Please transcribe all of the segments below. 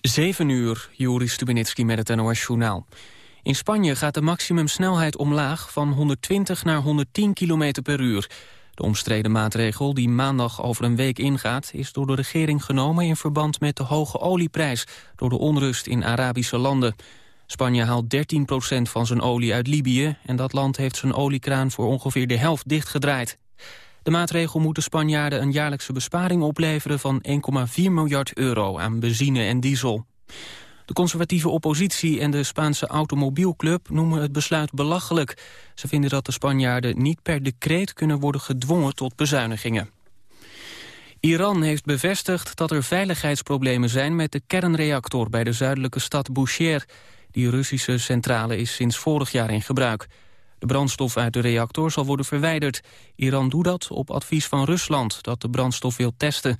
7 uur, Joris Stubenitski met het NOS-journaal. In Spanje gaat de maximumsnelheid omlaag van 120 naar 110 km per uur. De omstreden maatregel, die maandag over een week ingaat... is door de regering genomen in verband met de hoge olieprijs... door de onrust in Arabische landen. Spanje haalt 13% van zijn olie uit Libië... en dat land heeft zijn oliekraan voor ongeveer de helft dichtgedraaid. De maatregel moet de Spanjaarden een jaarlijkse besparing opleveren van 1,4 miljard euro aan benzine en diesel. De conservatieve oppositie en de Spaanse automobielclub noemen het besluit belachelijk. Ze vinden dat de Spanjaarden niet per decreet kunnen worden gedwongen tot bezuinigingen. Iran heeft bevestigd dat er veiligheidsproblemen zijn met de kernreactor bij de zuidelijke stad Bushehr. Die Russische centrale is sinds vorig jaar in gebruik. De brandstof uit de reactor zal worden verwijderd. Iran doet dat op advies van Rusland, dat de brandstof wil testen.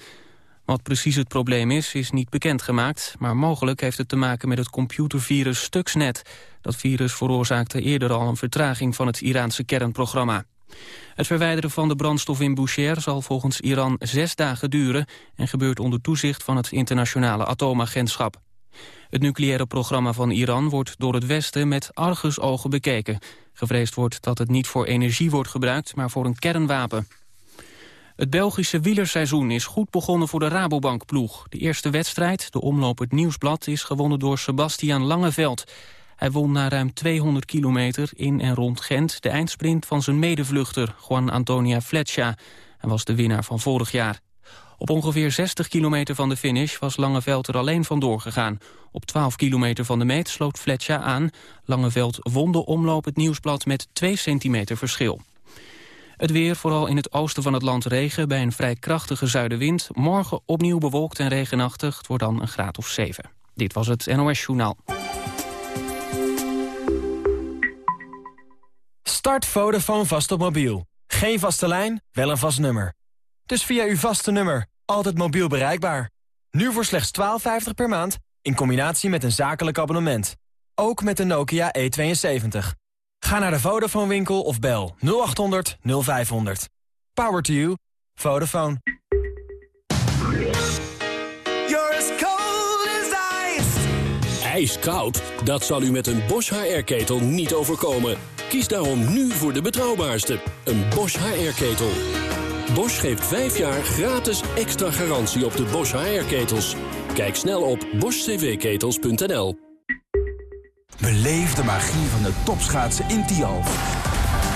Wat precies het probleem is, is niet bekendgemaakt... maar mogelijk heeft het te maken met het computervirus Stuxnet. Dat virus veroorzaakte eerder al een vertraging van het Iraanse kernprogramma. Het verwijderen van de brandstof in Bushehr zal volgens Iran zes dagen duren... en gebeurt onder toezicht van het internationale atoomagentschap. Het nucleaire programma van Iran wordt door het Westen met argusogen bekeken. Gevreesd wordt dat het niet voor energie wordt gebruikt, maar voor een kernwapen. Het Belgische wielerseizoen is goed begonnen voor de Rabobank-ploeg. De eerste wedstrijd, de omloop het Nieuwsblad, is gewonnen door Sebastian Langeveld. Hij won na ruim 200 kilometer in en rond Gent... de eindsprint van zijn medevluchter, Juan Antonia Fletcher. Hij was de winnaar van vorig jaar. Op ongeveer 60 kilometer van de finish was Langeveld er alleen vandoor gegaan. Op 12 kilometer van de meet sloot Fletcher aan. Langeveld won de omloop het Nieuwsblad met 2 centimeter verschil. Het weer, vooral in het oosten van het land regen... bij een vrij krachtige zuidenwind. Morgen opnieuw bewolkt en regenachtig. Het wordt dan een graad of 7. Dit was het NOS Journaal. Start Vodafone vast op mobiel. Geen vaste lijn, wel een vast nummer. Dus via uw vaste nummer, altijd mobiel bereikbaar. Nu voor slechts 12,50 per maand, in combinatie met een zakelijk abonnement. Ook met de Nokia E72. Ga naar de Vodafone winkel of bel 0800 0500. Power to you. Vodafone. Ijskoud? Dat zal u met een Bosch HR-ketel niet overkomen. Kies daarom nu voor de betrouwbaarste, een Bosch HR-ketel. Bosch geeft 5 jaar gratis extra garantie op de Bosch HR-ketels. Kijk snel op boschcvketels.nl. Beleef de magie van de topschaatsen in Tialf.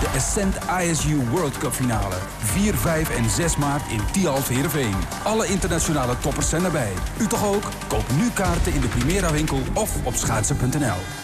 De Ascent ISU World Cup finale. 4, 5 en 6 maart in Tialf Heerenveen. Alle internationale toppers zijn erbij. U toch ook? Koop nu kaarten in de Primera winkel of op schaatsen.nl.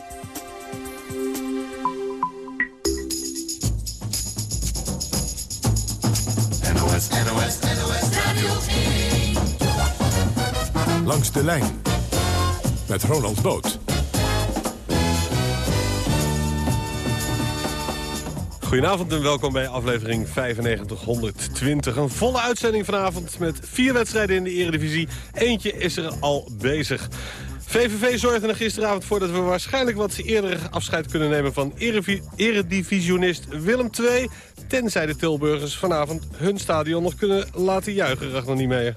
Langs de lijn. Met Ronald Boot. Goedenavond en welkom bij aflevering 9520. Een volle uitzending vanavond met vier wedstrijden in de eredivisie. Eentje is er al bezig. VVV zorgde er gisteravond voor dat we waarschijnlijk wat eerder afscheid kunnen nemen van eredivisionist Willem II. Tenzij de Tilburgers vanavond hun stadion nog kunnen laten juichen, nog niet mee.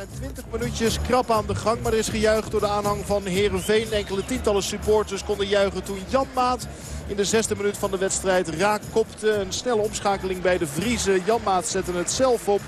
Er zijn 20 minuutjes krap aan de gang, maar er is gejuicht door de aanhang van Herenveen. Enkele tientallen supporters konden juichen toen Jan Maat in de zesde minuut van de wedstrijd raak kopte. Een snelle omschakeling bij de Vriezen. Jan Maat zette het zelf op.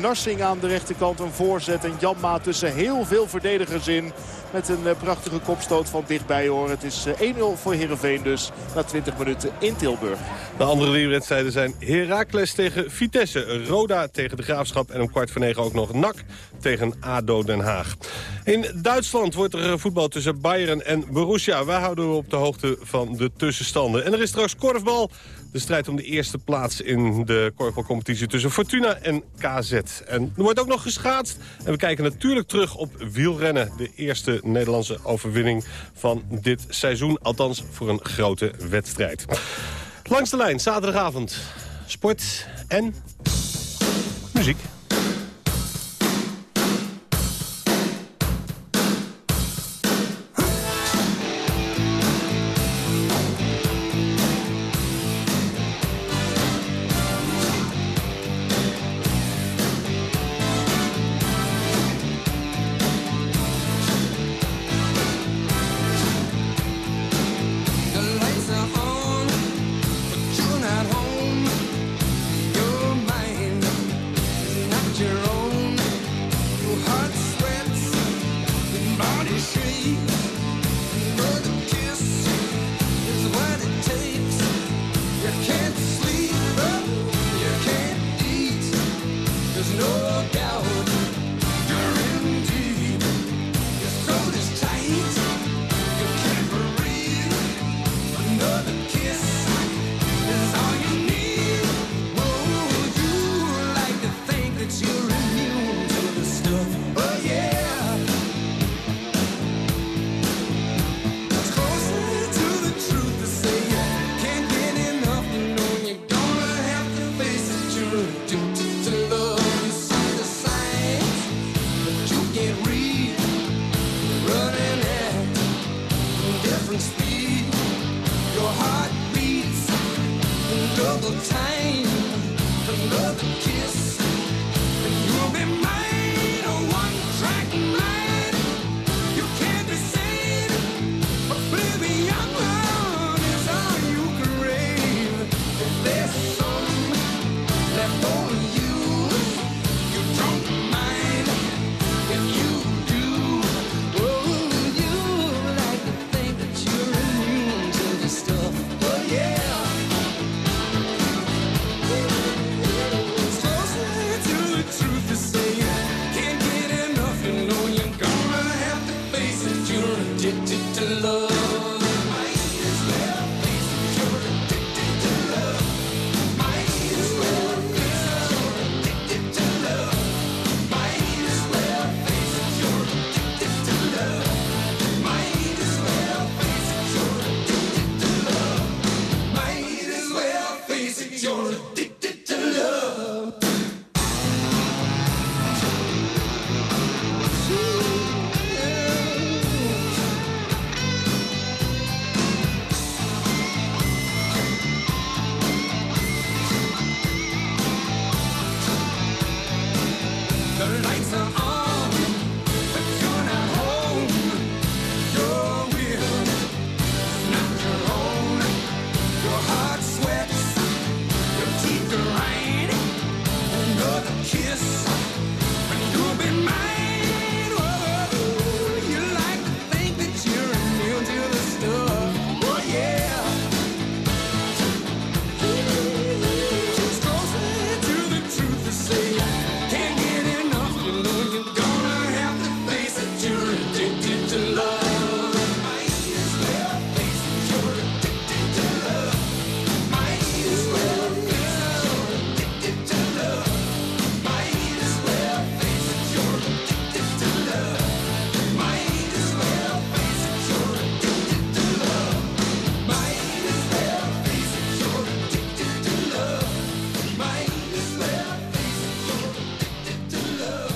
Narsing aan de rechterkant een voorzet. En Janma tussen heel veel verdedigers in. Met een prachtige kopstoot van dichtbij hoor. Het is 1-0 voor Heerenveen dus na 20 minuten in Tilburg. De andere drie wedstrijden zijn Heracles tegen Vitesse. Roda tegen de Graafschap en om kwart voor negen ook nog NAC tegen ADO Den Haag. In Duitsland wordt er voetbal tussen Bayern en Borussia. Wij houden u op de hoogte van de tussenstanden. En er is straks korfbal. De strijd om de eerste plaats in de korfbalcompetitie tussen Fortuna en KZ. En er wordt ook nog geschaatst. En we kijken natuurlijk terug op wielrennen. De eerste Nederlandse overwinning van dit seizoen. Althans voor een grote wedstrijd. Langs de lijn, zaterdagavond. Sport en muziek.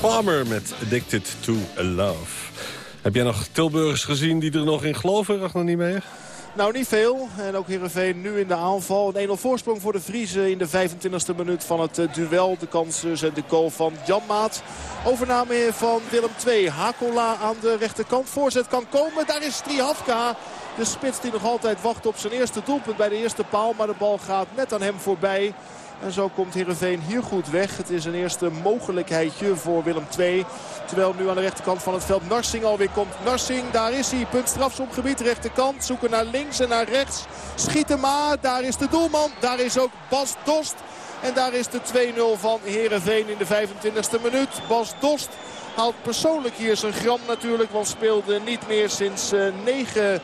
Palmer met Addicted to Love. Heb jij nog Tilburgers gezien die er nog in geloven? Niet meer? Nou, niet veel. En ook Heerenveen nu in de aanval. Een 1-0 voorsprong voor de Vriezen in de 25e minuut van het eh, duel. De kansen en de goal van Janmaat. Overname van Willem II. Hakola aan de rechterkant. Voorzet kan komen. Daar is Strihafka. De spits die nog altijd wacht op zijn eerste doelpunt bij de eerste paal. Maar de bal gaat net aan hem voorbij. En zo komt Heerenveen hier goed weg. Het is een eerste mogelijkheidje voor Willem II. Terwijl nu aan de rechterkant van het veld Narsing alweer komt. Narsing, daar is hij. Punt strafschopgebied, rechterkant. Zoeken naar links en naar rechts. Schieten maar. Daar is de doelman. Daar is ook Bas Dost. En daar is de 2-0 van Heerenveen in de 25e minuut. Bas Dost haalt persoonlijk hier zijn gram natuurlijk. Want speelde niet meer sinds uh, 9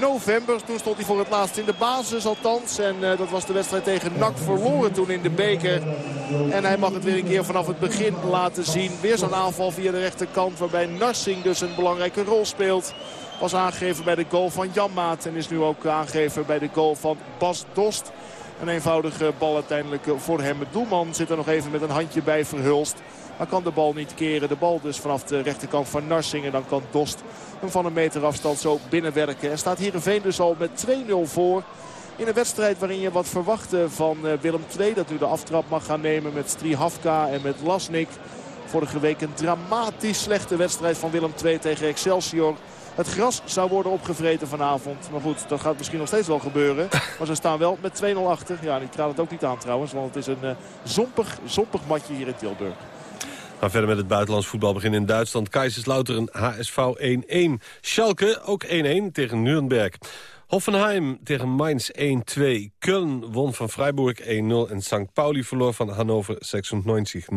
november. Toen stond hij voor het laatst in de basis althans. En uh, dat was de wedstrijd tegen NAC verloren toen in de beker. En hij mag het weer een keer vanaf het begin laten zien. Weer zo'n aanval via de rechterkant waarbij Narsing dus een belangrijke rol speelt. Was aangegeven bij de goal van Jan Maat. En is nu ook aangegeven bij de goal van Bas Dost. Een eenvoudige bal uiteindelijk voor hem. Het doelman zit er nog even met een handje bij verhulst. Maar kan de bal niet keren. De bal dus vanaf de rechterkant van Narsing. En dan kan Dost hem van een meter afstand zo binnenwerken. En staat Heerenveen dus al met 2-0 voor. In een wedstrijd waarin je wat verwachtte van Willem II. Dat u de aftrap mag gaan nemen met Strihafka en met Lasnik. Vorige week een dramatisch slechte wedstrijd van Willem II tegen Excelsior. Het gras zou worden opgevreten vanavond. Maar goed, dat gaat misschien nog steeds wel gebeuren. Maar ze staan wel met 2-0 achter. Ja, die traat het ook niet aan trouwens. Want het is een uh, zompig, zompig matje hier in Tilburg. Gaan verder met het buitenlands voetbal beginnen in Duitsland. Kaiserslautern HSV 1-1. Schalke ook 1-1 tegen Nuremberg. Hoffenheim tegen Mainz 1-2. Köln won van Freiburg 1-0. En St. Pauli verloor van Hannover 96 0-1.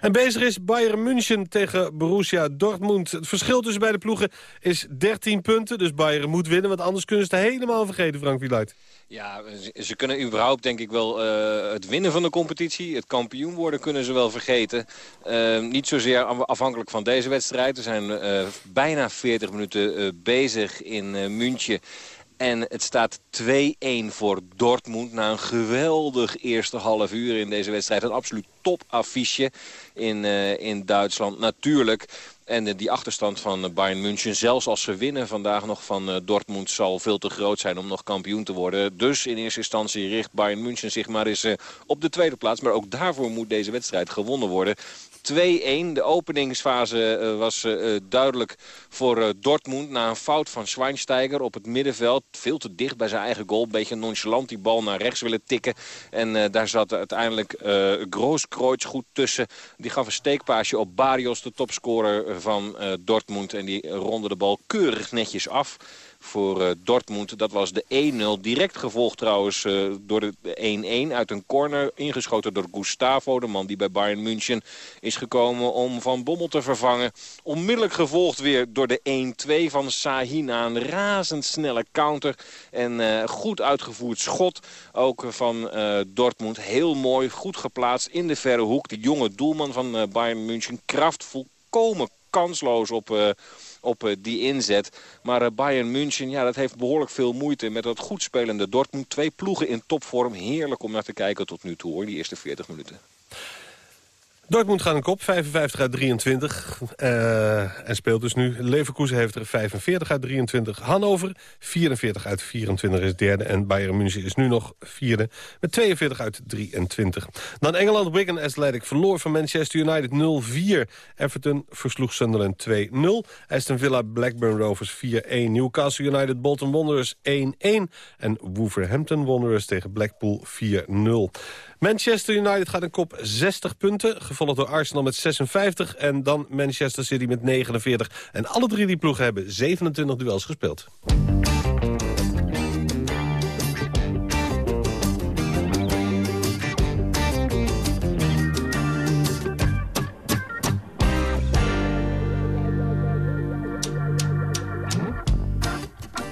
En bezig is Bayern München tegen Borussia Dortmund. Het verschil tussen beide ploegen is 13 punten. Dus Bayern moet winnen, want anders kunnen ze het helemaal vergeten, Frank Wieluid. Ja, ze kunnen überhaupt denk ik wel uh, het winnen van de competitie. Het kampioen worden kunnen ze wel vergeten. Uh, niet zozeer afhankelijk van deze wedstrijd. We zijn uh, bijna 40 minuten bezig in München. En het staat 2-1 voor Dortmund na een geweldig eerste half uur in deze wedstrijd. Een absoluut topaffiche in, in Duitsland. Natuurlijk en die achterstand van Bayern München, zelfs als ze winnen vandaag nog van eh, Dortmund... zal veel te groot zijn om nog kampioen te worden. Dus in eerste instantie richt Bayern München zich maar eens eh, op de tweede plaats. Maar ook daarvoor moet deze wedstrijd gewonnen worden. 2-1. De openingsfase uh, was uh, duidelijk voor Dortmund. Na een fout van Schweinsteiger op het middenveld. Veel te dicht bij zijn eigen goal. Beetje nonchalant die bal naar rechts willen tikken. En daar zat uiteindelijk uh, Grooskreutz goed tussen. Die gaf een steekpaasje op Barrios, de topscorer van Dortmund. En die ronde de bal keurig netjes af voor uh, Dortmund. Dat was de 1-0. Direct gevolgd trouwens uh, door de 1-1 uit een corner. Ingeschoten door Gustavo, de man die bij Bayern München is gekomen om Van Bommel te vervangen. Onmiddellijk gevolgd weer door de 1-2 van Sahina. Een razendsnelle counter en uh, goed uitgevoerd schot. Ook van Dortmund. Heel mooi, goed geplaatst in de verre hoek. De jonge doelman van Bayern München. Kraft volkomen kansloos op op eh, die inzet. Maar eh, Bayern München, ja, dat heeft behoorlijk veel moeite met dat goed spelende Dortmund. Twee ploegen in topvorm. Heerlijk om naar te kijken tot nu toe, hoor, die eerste 40 minuten. Dortmund gaat een kop, 55 uit 23. Uh, en speelt dus nu. Leverkusen heeft er 45 uit 23. Hannover, 44 uit 24 is derde. En Bayern München is nu nog vierde met 42 uit 23. Dan Engeland, Wigan Athletic verloor van Manchester United 0-4. Everton versloeg Sunderland 2-0. Aston Villa, Blackburn Rovers 4-1. Newcastle United, Bolton Wanderers 1-1. En Wolverhampton Wanderers tegen Blackpool 4-0. Manchester United gaat een kop 60 punten, gevolgd door Arsenal met 56... en dan Manchester City met 49. En alle drie die ploegen hebben 27 duels gespeeld.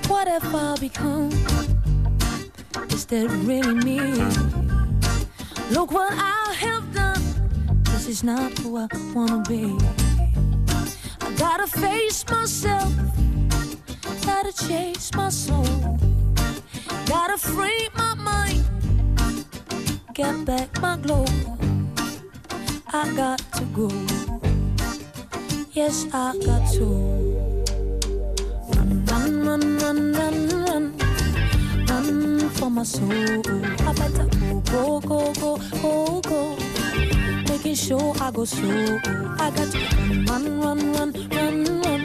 What I become? Is that really me? Look what I have done. This is not who I wanna be. I gotta face myself. Gotta chase my soul. Gotta free my mind. Get back my glow. I got to go. Yes, I got to. Run, run, run, run, run, run run for my soul. I better go, go, go, go, go. Making sure I go slow. I got to run, run, run, run, run,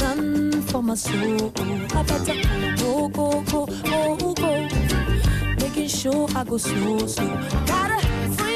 run for my soul. I better go, go, go, go, go. making sure I go slow, slow. Gotta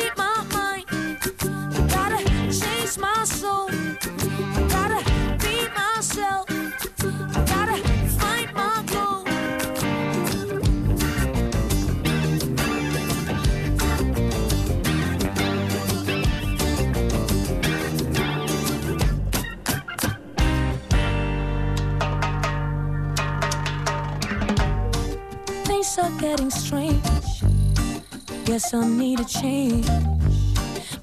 Guess I need a change.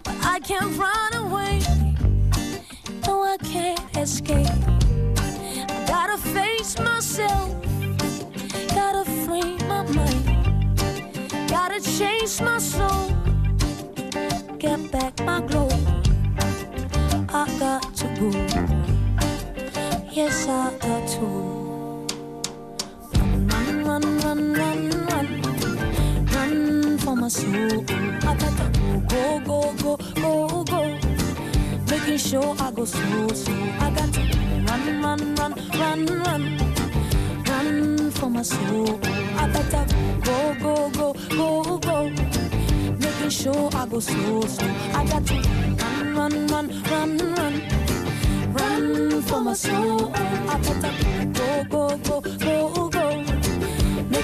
But I can't run away. No, I can't escape. I gotta face myself. Gotta free my mind. Gotta change my soul. Get back my glow. I got to go. Yes, I got to go, go, go, go, go. Making sure I go slow. I got to run, run, run, run, run, run for my soul. I gotta go, go, go, go, go. Making sure I go slow. I got to run, run, run, run, run. Run for my soul. I gotta go, go, go, go, go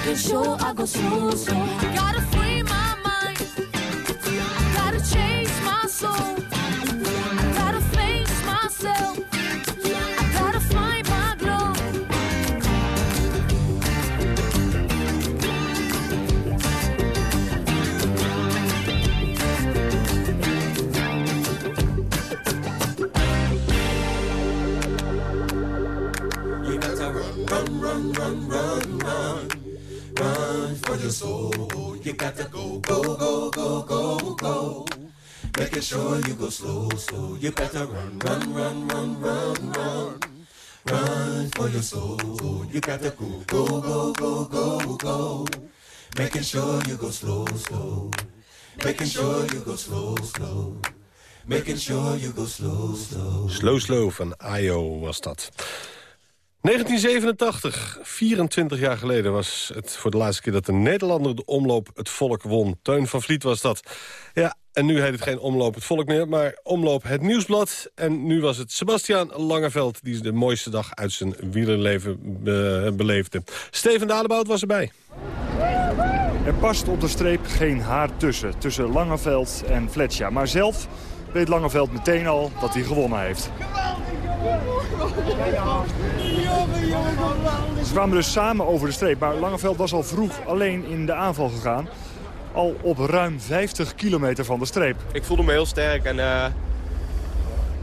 making sure I go slow, slow. I go. Making sure you go slow, slow. You gotta run, run, run, run, run, run. Run for your soul. You gotta go, go, go, go, go, go. Making sure you go slow, slow. Making sure you go slow, slow. Making sure you go slow, slow. Slow Slow van Ayo was dat. 1987, 24 jaar geleden, was het voor de laatste keer... dat de Nederlander de omloop het volk won. Teun van Vliet was dat. Ja, en nu heet het geen omloop het volk meer, maar omloop het nieuwsblad. En nu was het Sebastiaan Langeveld die de mooiste dag uit zijn wielerleven be beleefde. Steven Dalebout was erbij. Er past op de streep geen haar tussen, tussen Langeveld en Fletcher. Maar zelf weet Langeveld meteen al dat hij gewonnen heeft. Ze kwamen dus samen over de streep, maar Langeveld was al vroeg alleen in de aanval gegaan. Al op ruim 50 kilometer van de streep. Ik voelde me heel sterk en eh,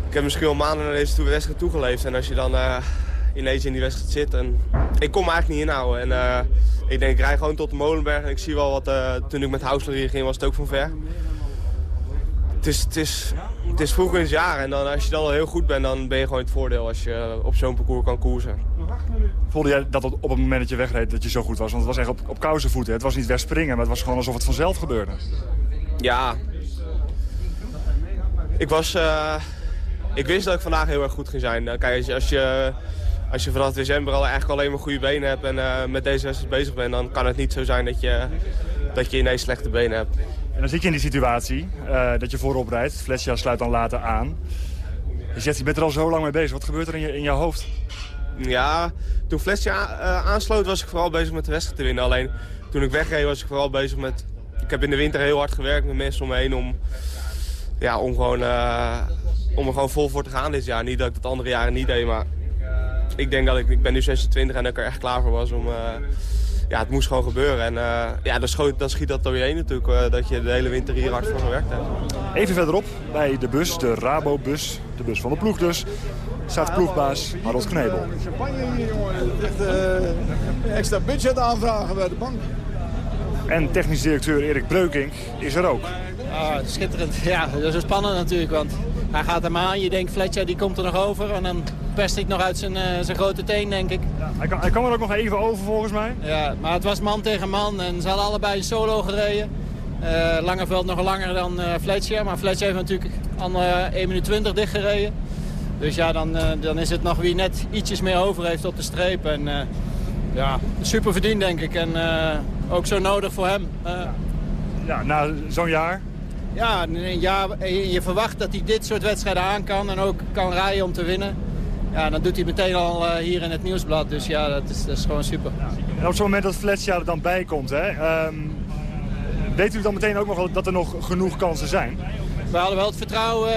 ik heb misschien al maanden naar deze wedstrijd toegeleefd. En als je dan uh, ineens in die wedstrijd zit, en ik kon me eigenlijk niet inhouden. En uh, ik denk, ik rij gewoon tot de Molenberg en ik zie wel wat, toen ik met Hausler hier ging, was het ook van ver. Het is, het, is, het is vroeg in het jaar en dan, als je dan al heel goed bent, dan ben je gewoon het voordeel als je op zo'n parcours kan koersen. Voelde jij dat op het moment dat je wegreed dat je zo goed was? Want het was echt op, op kousenvoeten. Het was niet wegspringen, maar het was gewoon alsof het vanzelf gebeurde. Ja. Ik was... Uh, ik wist dat ik vandaag heel erg goed ging zijn. Kijk, als je, als je, als je vanaf december al eigenlijk alleen maar goede benen hebt en uh, met deze wedstrijd bezig bent, dan kan het niet zo zijn dat je, dat je ineens slechte benen hebt. En dan zit je in die situatie uh, dat je voorop rijdt. Fletcher sluit dan later aan. Je zegt, je bent er al zo lang mee bezig. Wat gebeurt er in je, in je hoofd? Ja, toen Fletcher uh, aansloot was ik vooral bezig met de wedstrijd te winnen. Alleen toen ik wegreed was ik vooral bezig met... Ik heb in de winter heel hard gewerkt met mensen om me heen om, ja, om, gewoon, uh, om er gewoon vol voor te gaan dit jaar. Niet dat ik dat andere jaren niet deed, maar ik denk dat ik... Ik ben nu 26 en dat ik er echt klaar voor was om... Uh, ja, het moest gewoon gebeuren. En ja, dan, dan schiet dat door je heen natuurlijk, dat je de hele winter hier hard voor gewerkt hebt. Even verderop, bij de bus, de Rabo-bus, de bus van de ploeg dus, staat ploegbaas Harold Knebel. Champagne hier, jongen. Echt uh, extra budget aanvragen bij de bank. En technisch directeur Erik Breukink is er ook. Ah, schitterend. Ja, dat is spannend natuurlijk, want hij gaat hem aan. Je denkt, Fletcher die komt er nog over en dan pest ik nog uit zijn, uh, zijn grote teen, denk ik. Ja, hij, kan, hij kwam er ook nog even over, volgens mij. Ja, maar het was man tegen man en ze hadden allebei een solo gereden. Uh, Langeveld nog langer dan uh, Fletcher, maar Fletcher heeft natuurlijk al 1 minuut 20 dicht gereden. Dus ja, dan, dan is het nog wie net ietsjes meer over heeft op de streep. En Ja, super verdiend denk ik. En ook zo nodig voor hem. ja, na zo'n jaar? Ja, een jaar, je verwacht dat hij dit soort wedstrijden aan kan en ook kan rijden om te winnen. Ja, dan doet hij meteen al hier in het nieuwsblad. Dus ja, dat is, dat is gewoon super. En op zo'n moment dat Fletcher er dan bij komt, hè, um, weet u dan meteen ook nog dat er nog genoeg kansen zijn? We hadden wel het vertrouwen,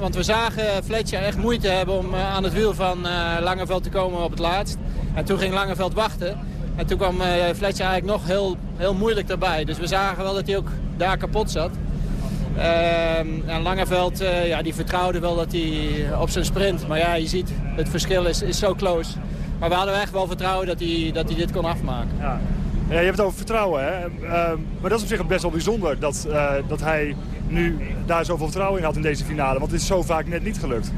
want we zagen Fletcher echt moeite hebben om aan het wiel van Langeveld te komen op het laatst. En toen ging Langeveld wachten. En toen kwam Fletcher eigenlijk nog heel, heel moeilijk erbij. Dus we zagen wel dat hij ook daar kapot zat. Ehm, en Langeveld ja, die vertrouwde wel dat hij op zijn sprint. Maar ja, je ziet, het verschil is, is zo close. Maar we hadden echt wel vertrouwen dat hij, dat hij dit kon afmaken. Ja. Ja, je hebt het over vertrouwen, hè? Ehm, maar dat is op zich best wel bijzonder dat, dat hij nu daar zoveel vertrouwen in had in deze finale. Want het is zo vaak net niet gelukt.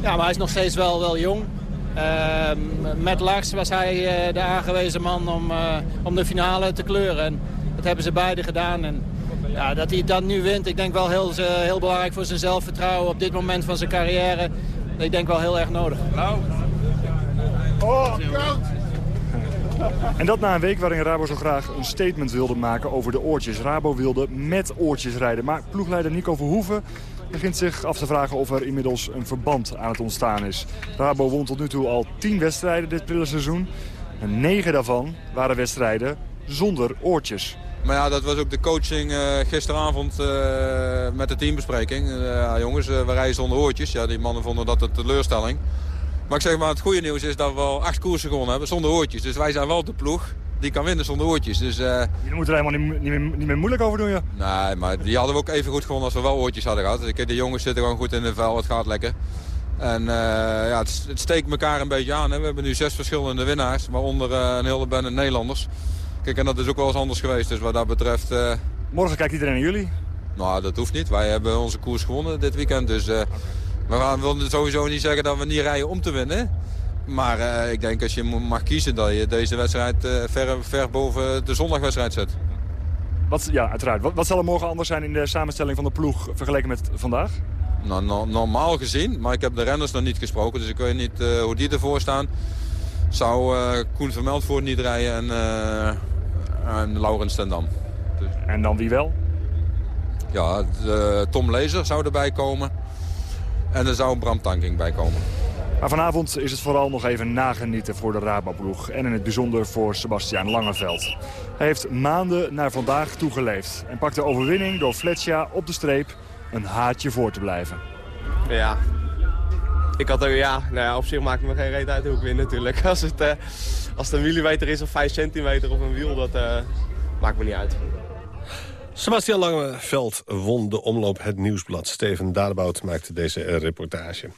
Ja, maar hij is nog steeds wel, wel jong. Uh, met Lars was hij uh, de aangewezen man om, om de finale te kleuren. En dat hebben ze beide gedaan. En ja, dat hij dat nu wint, ik denk wel heel, heel belangrijk voor zijn zelfvertrouwen op dit moment van zijn carrière. Ik denk wel heel erg nodig. Nou. Oh, en dat na een week waarin Rabo zo graag een statement wilde maken over de oortjes. Rabo wilde met oortjes rijden. Maar ploegleider Nico Verhoeven begint zich af te vragen of er inmiddels een verband aan het ontstaan is. Rabo won tot nu toe al tien wedstrijden dit prille seizoen. En negen daarvan waren wedstrijden zonder oortjes. Maar ja, dat was ook de coaching uh, gisteravond uh, met de teambespreking. Uh, ja, jongens, we rijden zonder oortjes. Ja, die mannen vonden dat een teleurstelling. Maar ik zeg maar, het goede nieuws is dat we al acht koersen gewonnen hebben zonder oortjes. Dus wij zijn wel de ploeg die kan winnen zonder oortjes. Dus, Je moet er helemaal niet, niet, meer, niet, meer, moeilijk over doen, ja? Nee, maar die hadden we ook even goed gewonnen als we wel oortjes hadden gehad. Dus de jongens zitten gewoon goed in de vel, het gaat lekker. En ja, het, het, steekt elkaar een beetje aan. Hè. We hebben nu zes verschillende winnaars, waaronder een hele bende Nederlanders. Kijk, en dat is ook wel eens anders geweest. Dus wat dat betreft... Morgen kijkt iedereen naar jullie? Nou, dat hoeft niet. Wij hebben onze koers gewonnen dit weekend. Dus uh, we gaan, willen sowieso niet zeggen dat we niet rijden om te winnen. Maar uh, ik denk als je mag kiezen dat je deze wedstrijd ver, ver boven de zondagwedstrijd zet. Wat, ja, uiteraard. Wat, wat, zal er morgen anders zijn in de samenstelling van de ploeg vergeleken met vandaag? Nou, no, normaal gezien, maar ik heb de renners nog niet gesproken. Dus ik weet niet hoe die ervoor staan. Zou Koen Vermeldvoort niet rijden en en Laurens ten Dam. Dus... En dan wie wel? Ja, de, Tom Lezer zou erbij komen. En er zou Bram Tanking bij komen. Maar vanavond is het vooral nog even nagenieten voor de Raadbaploeg. En in het bijzonder voor Sebastiaan Langeveld. Hij heeft maanden naar vandaag toegeleefd. En pakt de overwinning door Fletcher op de streep een haatje voor te blijven. Ja, ik had er, ja, nou ja, op zich maakt me geen reet uit hoe ik win natuurlijk. Als het, uh, als het een millimeter is of 5 centimeter op een wiel, dat uh, maakt me niet uit. Sebastian Langeveld won de omloop Het Nieuwsblad. Steven Dadebout maakte deze reportage.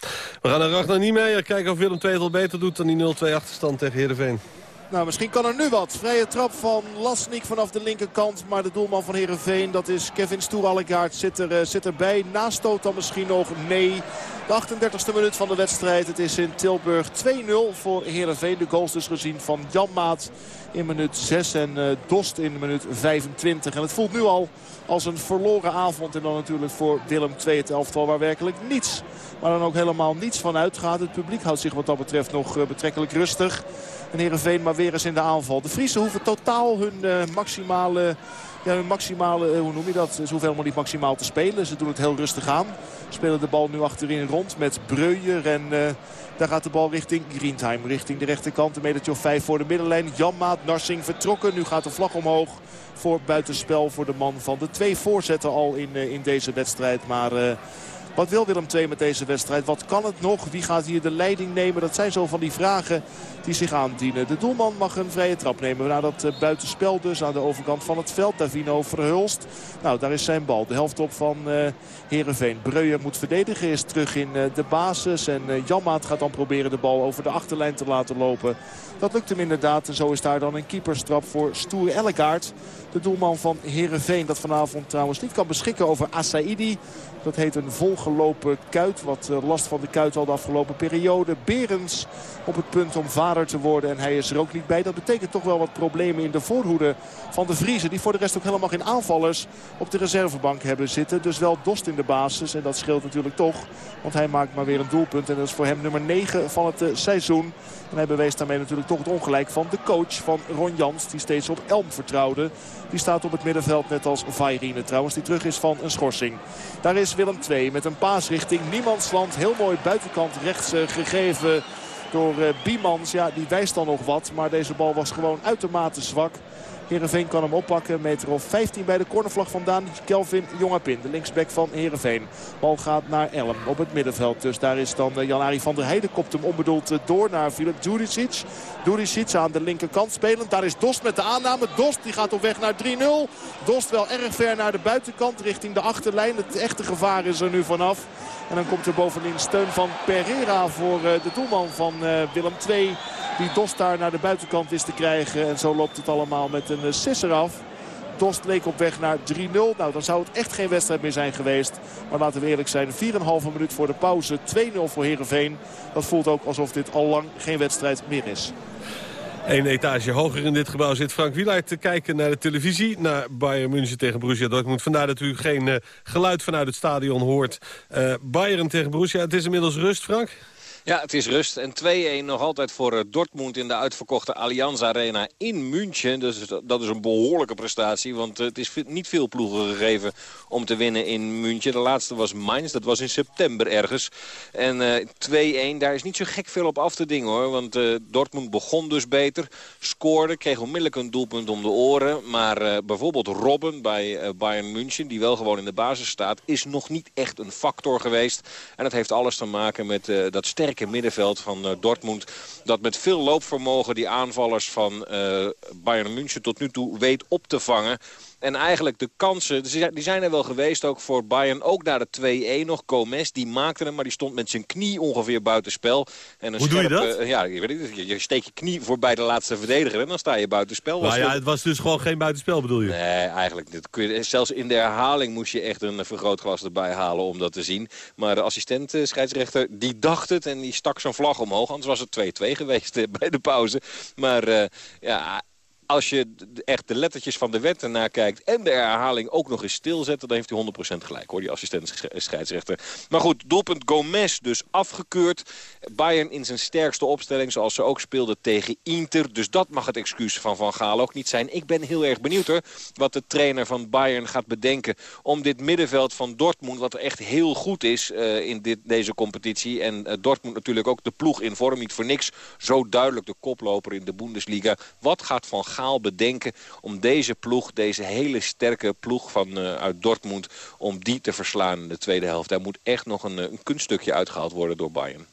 We gaan naar Ragnar Niemeyer kijken of Willem II het al beter doet dan die 0-2 achterstand tegen Heerenveen. Nou, misschien kan er nu wat. Vrije trap van Lasnik vanaf de linkerkant. Maar de doelman van Heerenveen, dat is Kevin Stoerallegaard, zit, er, uh, zit erbij. Dan misschien nog? Nee. De 38e minuut van de wedstrijd. Het is in Tilburg 2-0 voor Heerenveen. De goals dus gezien van Jan Maat in minuut 6 en uh, Dost in minuut 25. En het voelt nu al als een verloren avond. En dan natuurlijk voor Willem II het elftal waar werkelijk niets, maar dan ook helemaal niets van uitgaat. Het publiek houdt zich wat dat betreft nog uh, betrekkelijk rustig. En Heerenveen maar weer eens in de aanval. De Friesen hoeven totaal hun uh, maximale... Ja, hun maximale, hoe noem je dat? Ze hoeven helemaal niet maximaal te spelen. Ze doen het heel rustig aan. Spelen de bal nu achterin rond met Breuer. En daar gaat de bal richting Grientheim. Richting de rechterkant. Een metertje of vijf voor de middenlijn. Janmaat, Narsing vertrokken. Nu gaat de vlag omhoog voor buitenspel voor de man van de twee voorzetten al in, uh, in deze wedstrijd. Maar... Uh, wat wil Willem II met deze wedstrijd? Wat kan het nog? Wie gaat hier de leiding nemen? Dat zijn zo van die vragen die zich aandienen. De doelman mag een vrije trap nemen. Na dat buitenspel dus aan de overkant van het veld. Davino Verhulst. Nou, daar is zijn bal. De helft op van uh, Heerenveen. Breuer moet verdedigen. Is terug in uh, de basis. En uh, Janmaat gaat dan proberen de bal over de achterlijn te laten lopen. Dat lukt hem inderdaad. En zo is daar dan een keeperstrap voor Stoer Ellegaard. De doelman van Heerenveen. Dat vanavond trouwens niet kan beschikken over Asaidi. Dat heet een volgelopen kuit. Wat eh, last van de kuit al de afgelopen periode. Berens op het punt om vader te worden. En hij is er ook niet bij. Dat betekent toch wel wat problemen in de voorhoede van de Vriezen. Die voor de rest ook helemaal geen aanvallers op de reservebank hebben zitten. Dus wel Dost in de basis. En dat scheelt natuurlijk toch. Want hij maakt maar weer een doelpunt. En dat is voor hem nummer 9 van het seizoen. En hij bewees daarmee natuurlijk toch het ongelijk van de coach van Ron Jans. Die steeds op Elm vertrouwde. Die staat op het middenveld net als Vairine trouwens. Die terug is van een schorsing. Daar is Willem II met een paas richting Niemandsland. Heel mooi buitenkant rechts eh, gegeven door uh, Biemans. Ja, die wijst dan nog wat. Maar deze bal was gewoon uitermate zwak. Heerenveen kan hem oppakken. Meter of 15 bij de cornervlag vandaan. Kelvin Jongapin, de linksback van Heerenveen. Bal gaat naar Elm op het middenveld. Dus daar is dan Jan-Ari van der Heijden. Kopt hem onbedoeld door naar Filip Djuricic. Djuricic aan de linkerkant spelend. Daar is Dost met de aanname. Dost die gaat op weg naar 3-0. Dost wel erg ver naar de buitenkant richting de achterlijn. Het echte gevaar is er nu vanaf. En dan komt er bovenin steun van Pereira voor de doelman van Willem II. Die Dost daar naar de buitenkant is te krijgen. En zo loopt het allemaal met een sisser af. Dost leek op weg naar 3-0. Nou, dan zou het echt geen wedstrijd meer zijn geweest. Maar laten we eerlijk zijn, 4,5 minuut voor de pauze. 2-0 voor Heerenveen. Dat voelt ook alsof dit al lang geen wedstrijd meer is. Eén etage hoger in dit gebouw zit Frank Wielaert te kijken naar de televisie. Naar Bayern München tegen Borussia Dortmund. Vandaar dat u geen uh, geluid vanuit het stadion hoort. Uh, Bayern tegen Borussia. Het is inmiddels rust, Frank? Ja, het is rust. En 2-1 nog altijd voor Dortmund in de uitverkochte Allianz Arena in München. Dus dat is een behoorlijke prestatie. Want het is niet veel ploegen gegeven om te winnen in München. De laatste was Mainz. Dat was in september ergens. En uh, 2-1, daar is niet zo gek veel op af te dingen hoor. Want Dortmund begon dus beter. Scoorde, kreeg onmiddellijk een doelpunt om de oren. Maar bijvoorbeeld Robben bij Bayern München, die wel gewoon in de basis staat... is nog niet echt een factor geweest. En dat heeft alles te maken met dat sterke middenveld van uh, Dortmund. Dat met veel loopvermogen die aanvallers van uh, Bayern München tot nu toe weet op te vangen. En eigenlijk de kansen, die zijn er wel geweest ook voor Bayern. Ook naar de 2-1 nog. Gomez, die maakte hem, maar die stond met zijn knie ongeveer buitenspel. En een Hoe scherpe, doe je dat? Ja, je, je steekt je knie voorbij de laatste verdediger en dan sta je buitenspel. Nou ja, het was dus gewoon geen buitenspel bedoel je? Nee, eigenlijk niet. Kun je, zelfs in de herhaling moest je echt een vergrootglas erbij halen om dat te zien. Maar de assistent eh, scheidsrechter, die dacht het en die stak zijn vlag omhoog. Anders was het 2-2 geweest eh, bij de pauze. Maar uh, ja, als je echt de lettertjes van de wet ernaar kijkt... en de herhaling ook nog eens stilzetten... dan heeft hij 100% gelijk, hoor, die assistent scheidsrechter. Maar goed, doelpunt Gomez dus afgekeurd. Bayern in zijn sterkste opstelling, zoals ze ook speelden tegen Inter. Dus dat mag het excuus van Van Gaal ook niet zijn. Ik ben heel erg benieuwd, hoor, wat de trainer van Bayern gaat bedenken... om dit middenveld van Dortmund, wat er echt heel goed is uh, in dit, deze competitie... en uh, Dortmund natuurlijk ook de ploeg in vorm, niet voor niks... zo duidelijk de koploper in de Bundesliga. Wat gaat Van Gaal bedenken om deze ploeg, deze hele sterke ploeg van, uh, uit Dortmund... om die te verslaan in de tweede helft. Daar moet echt nog een, een kunststukje uitgehaald worden door Bayern.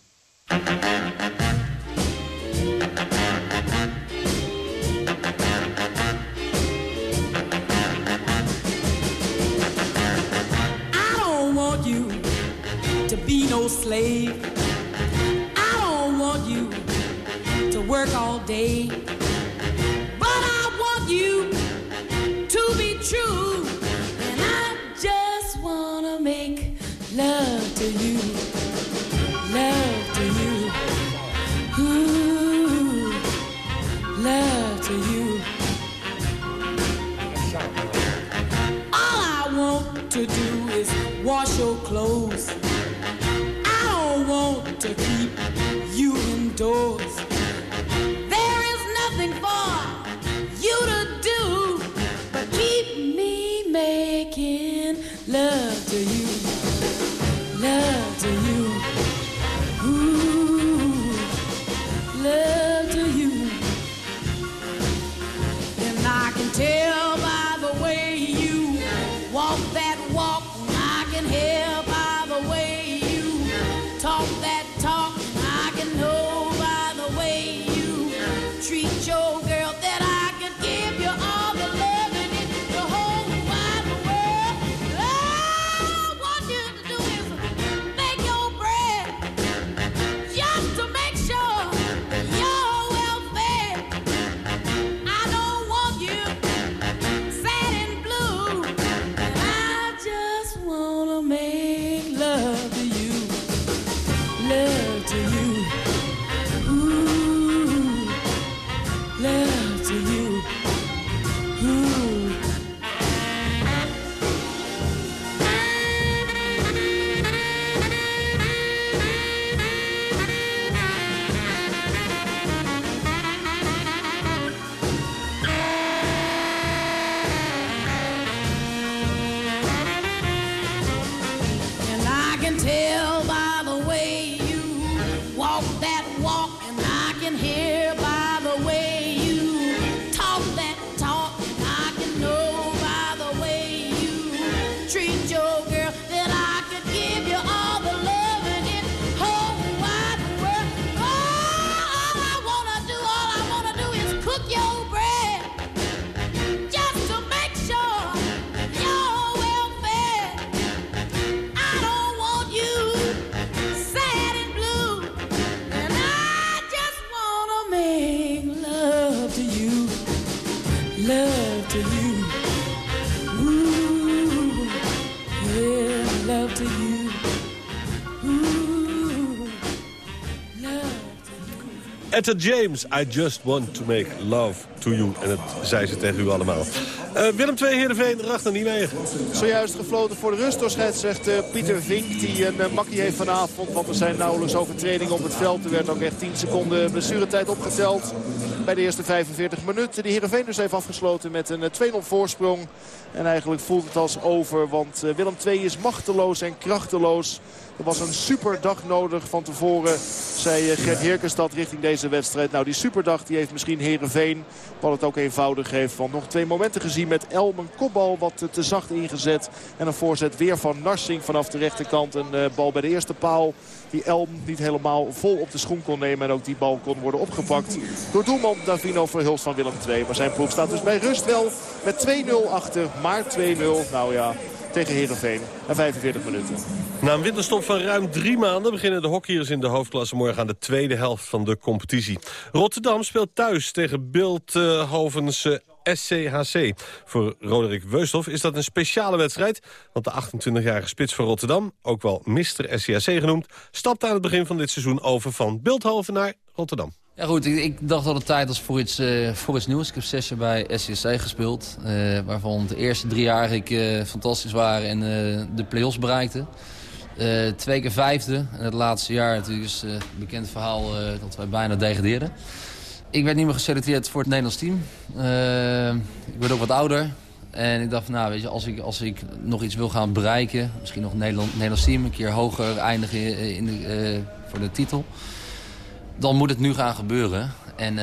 No slave. I want you to work all day. True. And I just wanna make love to you. James, I just want to make love to you. En dat zei ze tegen u allemaal. Uh, Willem II, Heerenveen, Rachter niet mee. Zojuist gefloten voor de rust door scheidsrechter Pieter Vink. Die een uh, makkie heeft vanavond. Want er zijn nauwelijks overtredingen op het veld. Er werd ook echt 10 seconden blessuretijd opgeteld. Bij de eerste 45 minuten. De Heerenveen dus heeft afgesloten met een 2-0 voorsprong. En eigenlijk voelt het als over. Want Willem II is machteloos en krachteloos. Er was een superdag nodig van tevoren, zei Gert Heerkenstad richting deze wedstrijd. Nou, die superdag die heeft misschien Herenveen, wat het ook eenvoudig heeft. Want nog twee momenten gezien met Elm, een kopbal wat te zacht ingezet. En een voorzet weer van Narsing vanaf de rechterkant. Een uh, bal bij de eerste paal die Elm niet helemaal vol op de schoen kon nemen. En ook die bal kon worden opgepakt door doelman Davino Verhulst van Willem II. Maar zijn ploeg staat dus bij rust wel met 2-0 achter. Maar 2-0, nou ja, tegen Heerenveen na 45 minuten. Na een winterstop van ruim drie maanden beginnen de hockeyers in de hoofdklasse morgen aan de tweede helft van de competitie. Rotterdam speelt thuis tegen Beeldhovense SCHC. Voor Roderick Weusthof is dat een speciale wedstrijd, want de 28-jarige spits van Rotterdam, ook wel Mr. SCHC genoemd, stapt aan het begin van dit seizoen over van Beeldhoven naar Rotterdam. Ja goed, ik, ik, dacht dat het tijd was voor iets, uh, voor iets nieuws. Ik heb zes jaar bij SCSC gespeeld. Uh, waarvan de eerste drie jaar ik, uh, fantastisch waren en de play-offs bereikte. twee keer vijfde. En het laatste jaar natuurlijk is het bekend verhaal dat wij bijna degradeerden. Ik werd niet meer geselecteerd voor het Nederlands team. ik werd ook wat ouder. En ik dacht nou weet je, als ik, als ik nog iets wil gaan bereiken... misschien nog Nederland, Nederlands team, een keer hoger eindigen in voor de titel dan moet het nu gaan gebeuren. En uh,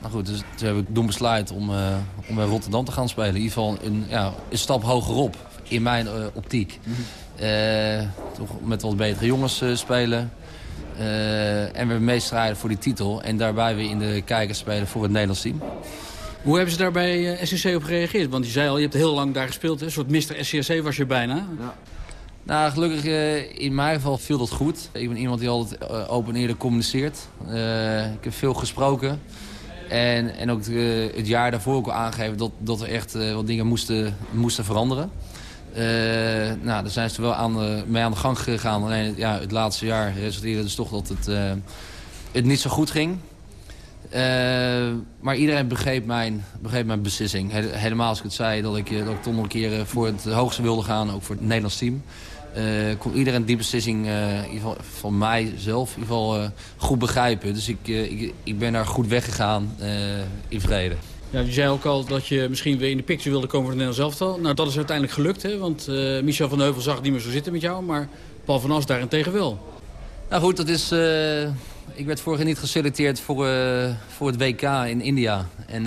nou goed, dus toen heb ik doen besluit om, uh, om bij Rotterdam te gaan spelen. In ieder geval een, ja, een stap hogerop in mijn uh, optiek. Mm -hmm. toch met wat betere jongens spelen. en we meestrijden voor die titel. En daarbij weer in de kijkers spelen voor het Nederlands team. Hoe hebben ze daar bij SCC op gereageerd? Want je zei al, je hebt heel lang daar gespeeld. Hè? Een soort Mr. SCC was je bijna. Ja. Nou, gelukkig uh, in mijn geval viel dat goed. Ik ben iemand die altijd uh, open eerlijk communiceert. Uh, ik heb veel gesproken. En, en ook het jaar daarvoor ook al aangegeven dat, dat er echt wat dingen moesten, moesten veranderen. nou, daar zijn ze wel aan mee aan de gang gegaan. Alleen ja, het laatste jaar resulteerde dus toch dat het, het niet zo goed ging. maar iedereen begreep mijn, begreep mijn beslissing. Helemaal als ik het zei dat ik, dat ik toch nog een keer voor het hoogste wilde gaan. Ook voor het Nederlands team uh, kon iedereen die beslissing uh, in geval van mijzelf in ieder geval, uh, goed begrijpen. Dus ik, ik, ik ben daar goed weggegaan in vrede. Ja, je zei ook al dat je misschien weer in de picture wilde komen voor het Nederlands elftal. Nou, dat is uiteindelijk gelukt, hè? want Michel van Heuvel zag het niet meer zo zitten met jou. Maar Paul van As daarentegen wel. Nou goed, dat is, ik werd vorig jaar niet geselecteerd voor, voor het WK in India. En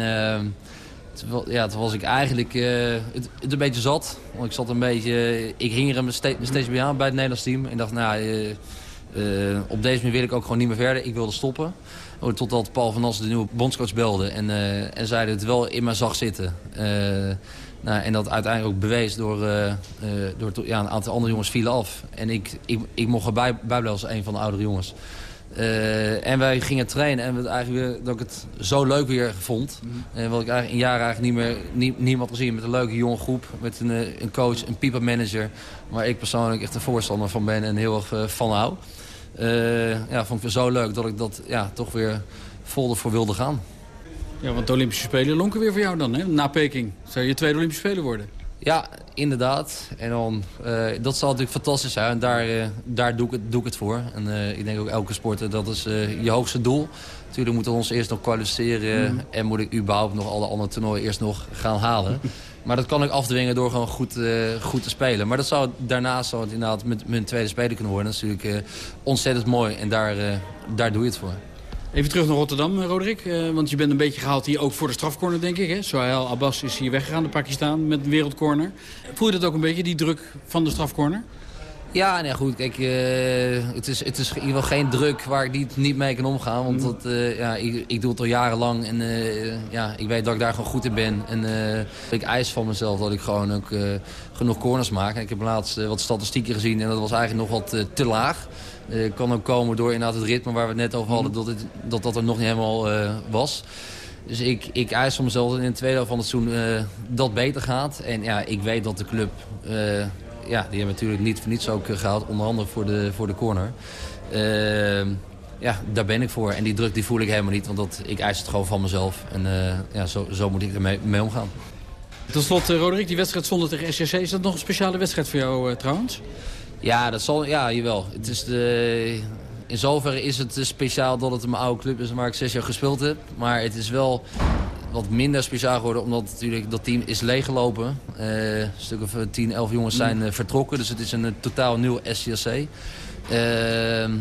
ja, toen was ik eigenlijk uh, het, een beetje zat. Want ik zat een beetje... Ik hing er steeds, steeds bij aan bij het Nederlands team. En dacht, nou, uh, op deze manier wil ik ook gewoon niet meer verder. Ik wilde stoppen. Oh, totdat Paul van Assen, de nieuwe bondscoach, belde. En, en zei dat het wel in me zag zitten. nou, en dat uiteindelijk ook bewees door, door ja, een aantal andere jongens vielen af. En ik, ik, ik mocht erbij blijven als een van de oudere jongens. Uh, en wij gingen trainen en we eigenlijk weer, dat ik het zo leuk weer vond. Mm -hmm. uh, wat ik eigenlijk een jaar eigenlijk niet meer nie, niemand gezien. Met een leuke jonge groep, met een, uh, een coach, een people manager. Waar ik persoonlijk echt een voorstander van ben en heel erg van hou. ja, vond ik weer zo leuk dat ik dat ja, toch weer vol ervoor wilde gaan. Ja, want de Olympische Spelen lonken weer voor jou dan, hè? Na Peking. Zou je tweede Olympische Spelen worden? Ja, inderdaad. En dan, uh, dat zal natuurlijk fantastisch zijn. En daar, uh, daar doe, ik het, doe ik het voor. En uh, ik denk ook elke sporter, dat is je hoogste doel. Natuurlijk moeten we ons eerst nog kwalificeren. Mm. En moet ik überhaupt nog alle andere toernooien eerst nog gaan halen. maar dat kan ik afdwingen door gewoon goed, goed te spelen. Maar dat zou, daarnaast zou het inderdaad met mijn tweede speler kunnen worden. Dat is natuurlijk ontzettend mooi. En daar, daar doe je het voor. Even terug naar Rotterdam, Roderick. Uh, want je bent een beetje gehaald hier ook voor de strafcorner, denk ik. Hè? Abbas is hier weggegaan, de Pakistan, met een wereldcorner. Voel je dat ook een beetje, die druk van de strafcorner? Ja, nee, goed. Kijk, uh, het, is, het is in ieder geval geen druk waar ik niet, niet mee kan omgaan. Want dat, uh, ja, ik, ik doe het al jarenlang en uh, ja, ik weet dat ik daar gewoon goed in ben. En ik eis van mezelf dat ik gewoon ook genoeg corners maak. En ik heb laatst wat statistieken gezien en dat was eigenlijk nog wat te laag. Kan ook komen door inderdaad het ritme waar we het net over hadden, mhm. dat, het, dat dat er nog niet helemaal was. Dus ik, ik eis van mezelf dat in de tweede helft van het seizoen dat beter gaat. En ja, ik weet dat de club, ja, die hebben natuurlijk niet voor niets ook gehaald, onder andere voor de, voor de corner. ja, daar ben ik voor. En die druk die voel ik helemaal niet, want dat, ik eis het gewoon van mezelf. En uh, ja, zo, zo moet ik ermee mee omgaan. Tot slot, uh, Roderick, die wedstrijd zonder tegen SCC. Is dat nog een speciale wedstrijd voor jou trouwens? Ja, dat zal, ja, jawel. Het is de, in zoverre is het speciaal dat het een oude club is waar ik zes jaar gespeeld heb. Maar het is wel wat minder speciaal geworden, omdat natuurlijk dat team is leeggelopen. Uh, een stuk of 10, 11 jongens zijn uh, vertrokken, dus het is een totaal nieuw SCLC. Ehm,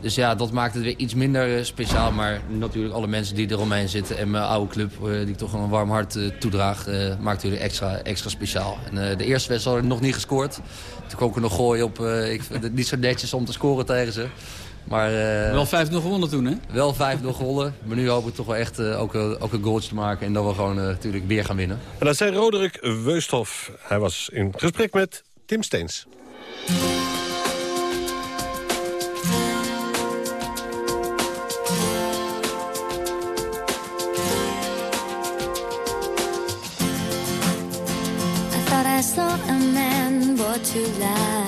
dus ja, dat maakt het weer iets minder speciaal. Maar natuurlijk alle mensen die eromheen zitten en mijn oude club, die ik toch een warm hart toedraag, maakt natuurlijk extra, extra speciaal. En, de eerste wedstrijd nog niet gescoord. Toen kon ik er nog gooien op, ik vind het niet zo netjes om te scoren tegen ze. Maar, uh, wel 5-0 gewonnen toen, hè? Wel 5-0 gewonnen. Maar nu hoop ik toch wel echt uh, ook, uh, ook een goaltje te maken. En dat we gewoon natuurlijk weer gaan winnen. En dat zei Roderick Weusthof. Hij was in gesprek met Tim Steens. I thought I saw a man brought to life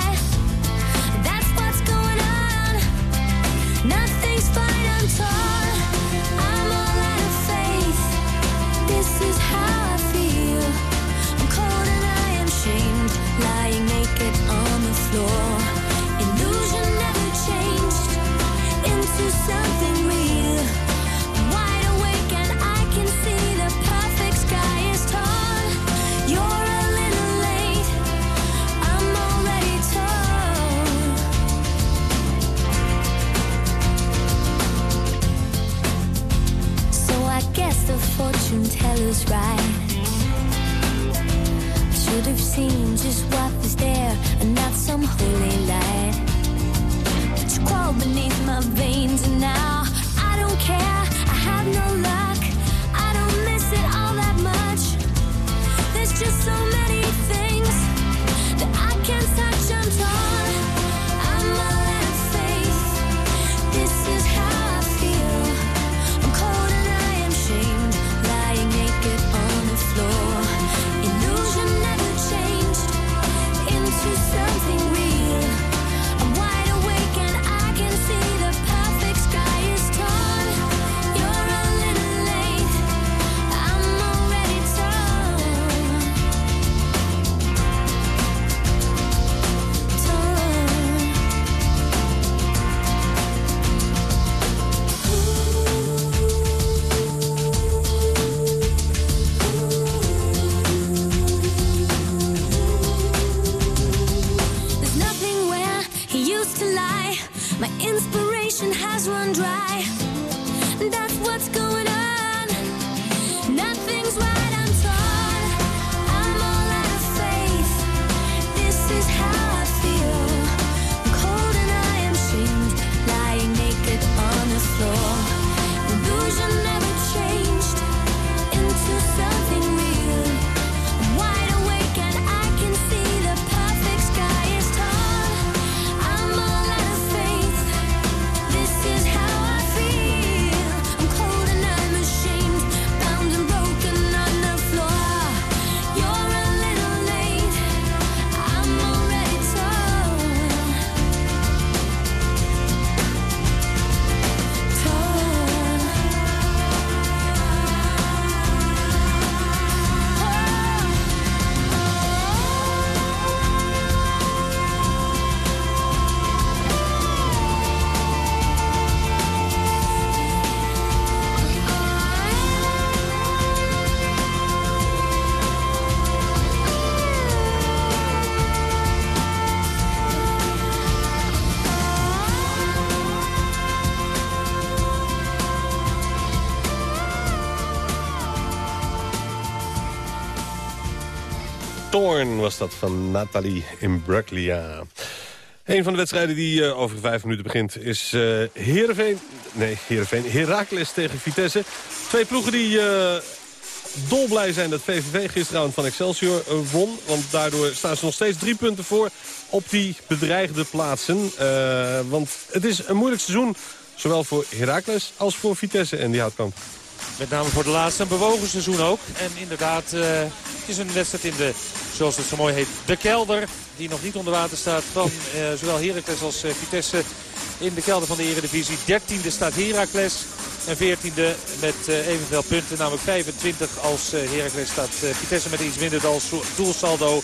Nothing's fine, I'm torn. I'm all out of faith. This is fortune right. I should have seen just what was there and not some holy light. But you crawl beneath my was dat van Nathalie Imbruglia. Een van de wedstrijden die uh, over vijf minuten begint is uh, Heerenveen... Nee, Heerenveen. Heracles tegen Vitesse. Twee ploegen die uh, dolblij zijn dat VVV gisteravond van Excelsior won. Want daardoor staan ze nog steeds drie punten voor op die bedreigde plaatsen. want het is een moeilijk seizoen, zowel voor Heracles als voor Vitesse en die houtkamp. Met name voor de laatste. Een bewogen seizoen ook. En inderdaad, uh, het is een wedstrijd in de, zoals het zo mooi heet, de kelder. Die nog niet onder water staat van uh, zowel Heracles als uh, Vitesse in de kelder van de Eredivisie. 13e staat Heracles. En 14e met evenveel punten, namelijk 25 als Heracles staat Vitesse met iets minder dan doelsaldo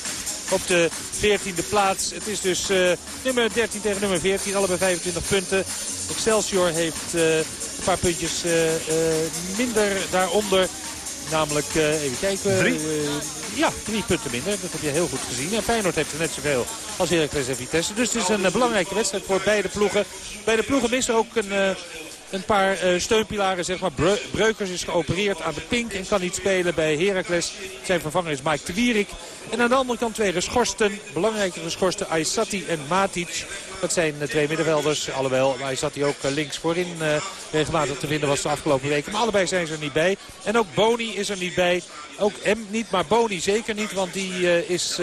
op de 14e plaats. Het is dus nummer 13 tegen nummer 14, allebei 25 punten. Excelsior heeft een paar puntjes uh, uh, minder daaronder. Namelijk, even kijken. Drie? ja, drie punten minder. Dat heb je heel goed gezien. En Feyenoord heeft er net zoveel als Heracles en Vitesse. Dus het is een belangrijke wedstrijd voor beide ploegen. Bij de ploegen is er ook een een paar steunpilaren. Zeg maar. Breukers is geopereerd aan de pink en kan niet spelen bij Heracles. Zijn vervanger is Mike de Wierik. En aan de andere kant twee geschorsten, belangrijke geschorsten, Aysati en Matic. Dat zijn twee middenvelders, alhoewel Aysati ook eh, links voorin uh, regelmatig te vinden was de afgelopen weken. Maar allebei zijn ze er niet bij. En ook Boni is er niet bij. Ook M niet, maar Boni zeker niet, want die is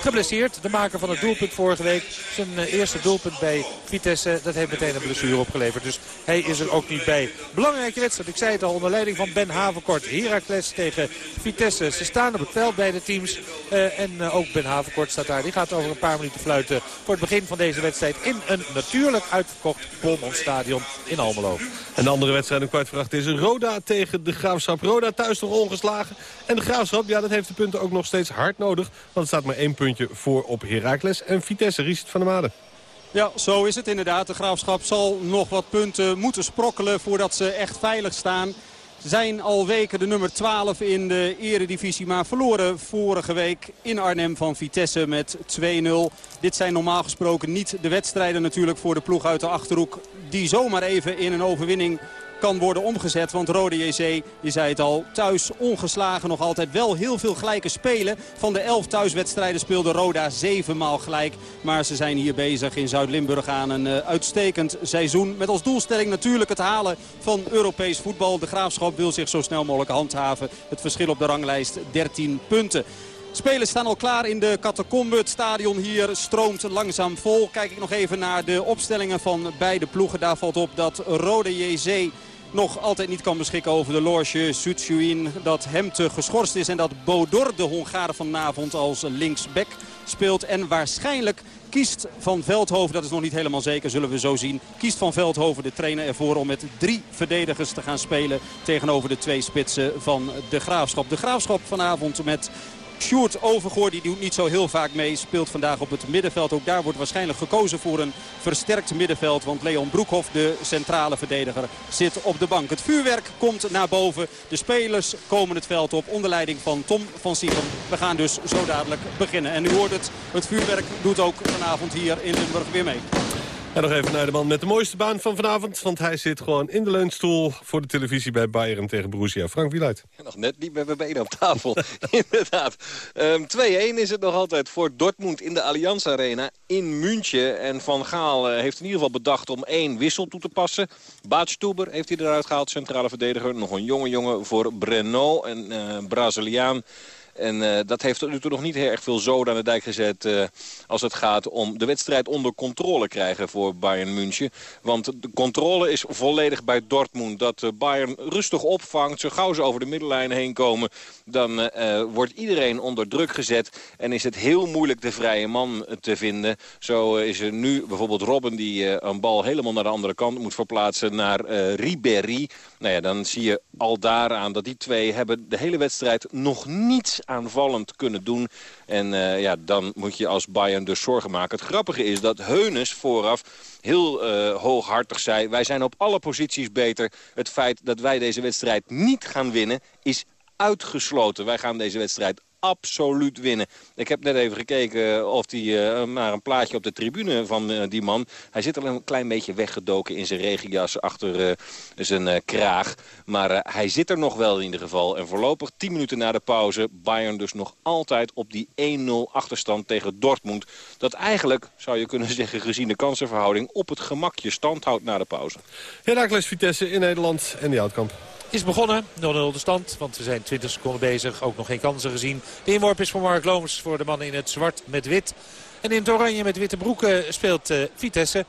geblesseerd. De maker van het doelpunt vorige week. Zijn eerste doelpunt bij Vitesse, dat heeft meteen een blessure opgeleverd. Dus hij is er ook niet bij. Belangrijke wedstrijd, ik zei het al, onder leiding van Ben Havenkort. Heracles tegen Vitesse. Ze staan op het veld bij de teams. en ook Ben Havenkort staat daar. Die gaat over een paar minuten fluiten voor het begin van deze wedstrijd. In een natuurlijk uitverkocht Stadion in Almelo. En de andere wedstrijd om kwart voor acht is Roda tegen de Graafschap. Roda thuis nog ongeslagen. En de Graafschap, ja, dat heeft de punten ook nog steeds hard nodig. Want het staat maar één puntje voor op Heracles en Vitesse. Richard van der Made. Ja, zo is het inderdaad. De Graafschap zal nog wat punten moeten sprokkelen voordat ze echt veilig staan. Zijn al weken de nummer 12 in de eredivisie, maar verloren vorige week in Arnhem van Vitesse met 2-0. Dit zijn normaal gesproken niet de wedstrijden natuurlijk voor de ploeg uit de Achterhoek... die zomaar even in een overwinning kan worden omgezet. Want Rode JC, je zei het al, thuis ongeslagen nog altijd wel heel veel gelijke spelen. Van de elf thuiswedstrijden speelde Roda zevenmaal gelijk. Maar ze zijn hier bezig in Zuid-Limburg aan een uh, uitstekend seizoen. Met als doelstelling natuurlijk het halen van Europees voetbal. De Graafschap wil zich zo snel mogelijk handhaven. Het verschil op de ranglijst 13 punten. Spelers staan al klaar in de catacombe. Het stadion hier stroomt langzaam vol. Kijk ik nog even naar de opstellingen van beide ploegen. Daar valt op dat Rode JC nog altijd niet kan beschikken over de loge. Sutsuin dat hem te geschorst is en dat Bodor, de Hongaren vanavond, als linksback speelt. En waarschijnlijk kiest Van Veldhoven, dat is nog niet helemaal zeker, zullen we zo zien. Kiest Van Veldhoven de trainer ervoor om met drie verdedigers te gaan spelen tegenover de twee spitsen van de Graafschap. De Graafschap vanavond met Sjoerd Overgoor die doet niet zo heel vaak mee. Speelt vandaag op het middenveld. Ook daar wordt waarschijnlijk gekozen voor een versterkt middenveld. Want Leon Broekhoff, de centrale verdediger, zit op de bank. Het vuurwerk komt naar boven. De spelers komen het veld op onder leiding van Tom van Siegem. We gaan dus zo dadelijk beginnen. En u hoort het, het vuurwerk doet ook vanavond hier in Limburg weer mee. En nog even naar de man met de mooiste baan van vanavond. Want hij zit gewoon in de leunstoel voor de televisie bij Bayern tegen Borussia. Frank Wieluid. Nog net niet met mijn benen op tafel. Inderdaad. Um, 2-1 is het nog altijd voor Dortmund in de Allianz Arena in München. En Van Gaal uh, heeft in ieder geval bedacht om één wissel toe te passen. Baatstuber heeft hij eruit gehaald, centrale verdediger. Nog een jonge jongen voor Breno, een uh, Braziliaan. En uh, dat heeft tot nu toe nog niet heel erg veel zoden aan de dijk gezet... Uh, als het gaat om de wedstrijd onder controle krijgen voor Bayern München. Want de controle is volledig bij Dortmund. Dat uh, Bayern rustig opvangt, zo gauw ze over de middenlijn heen komen... dan wordt iedereen onder druk gezet. En is het heel moeilijk de vrije man te vinden. Zo is er nu bijvoorbeeld Robben die een bal helemaal naar de andere kant moet verplaatsen... naar Ribéry. Nou ja, dan zie je al daaraan dat die twee hebben de hele wedstrijd nog niets aanvallend kunnen doen. En uh, ja, dan moet je als Bayern dus zorgen maken. Het grappige is dat Heunes vooraf heel uh, hooghartig zei... wij zijn op alle posities beter. Het feit dat wij deze wedstrijd niet gaan winnen is uitgesloten. Wij gaan deze wedstrijd absoluut winnen. Ik heb net even gekeken of hij uh, maar een plaatje op de tribune van uh, die man. Hij zit al een klein beetje weggedoken in zijn regenjas achter uh, zijn kraag. Maar hij zit er nog wel in ieder geval. En voorlopig 10 minuten na de pauze. Bayern dus nog altijd op die 1-0 achterstand tegen Dortmund. Dat eigenlijk, zou je kunnen zeggen, gezien de kansenverhouding... op het gemakje stand houdt na de pauze. Heracles Vitesse in Nederland en die Houtkamp is begonnen. 0-0 de stand, want we zijn 20 seconden bezig. Ook nog geen kansen gezien. De inworp is voor Mark Lomers voor de man in het zwart met wit. En in het oranje met witte broeken speelt uh, Vitesse.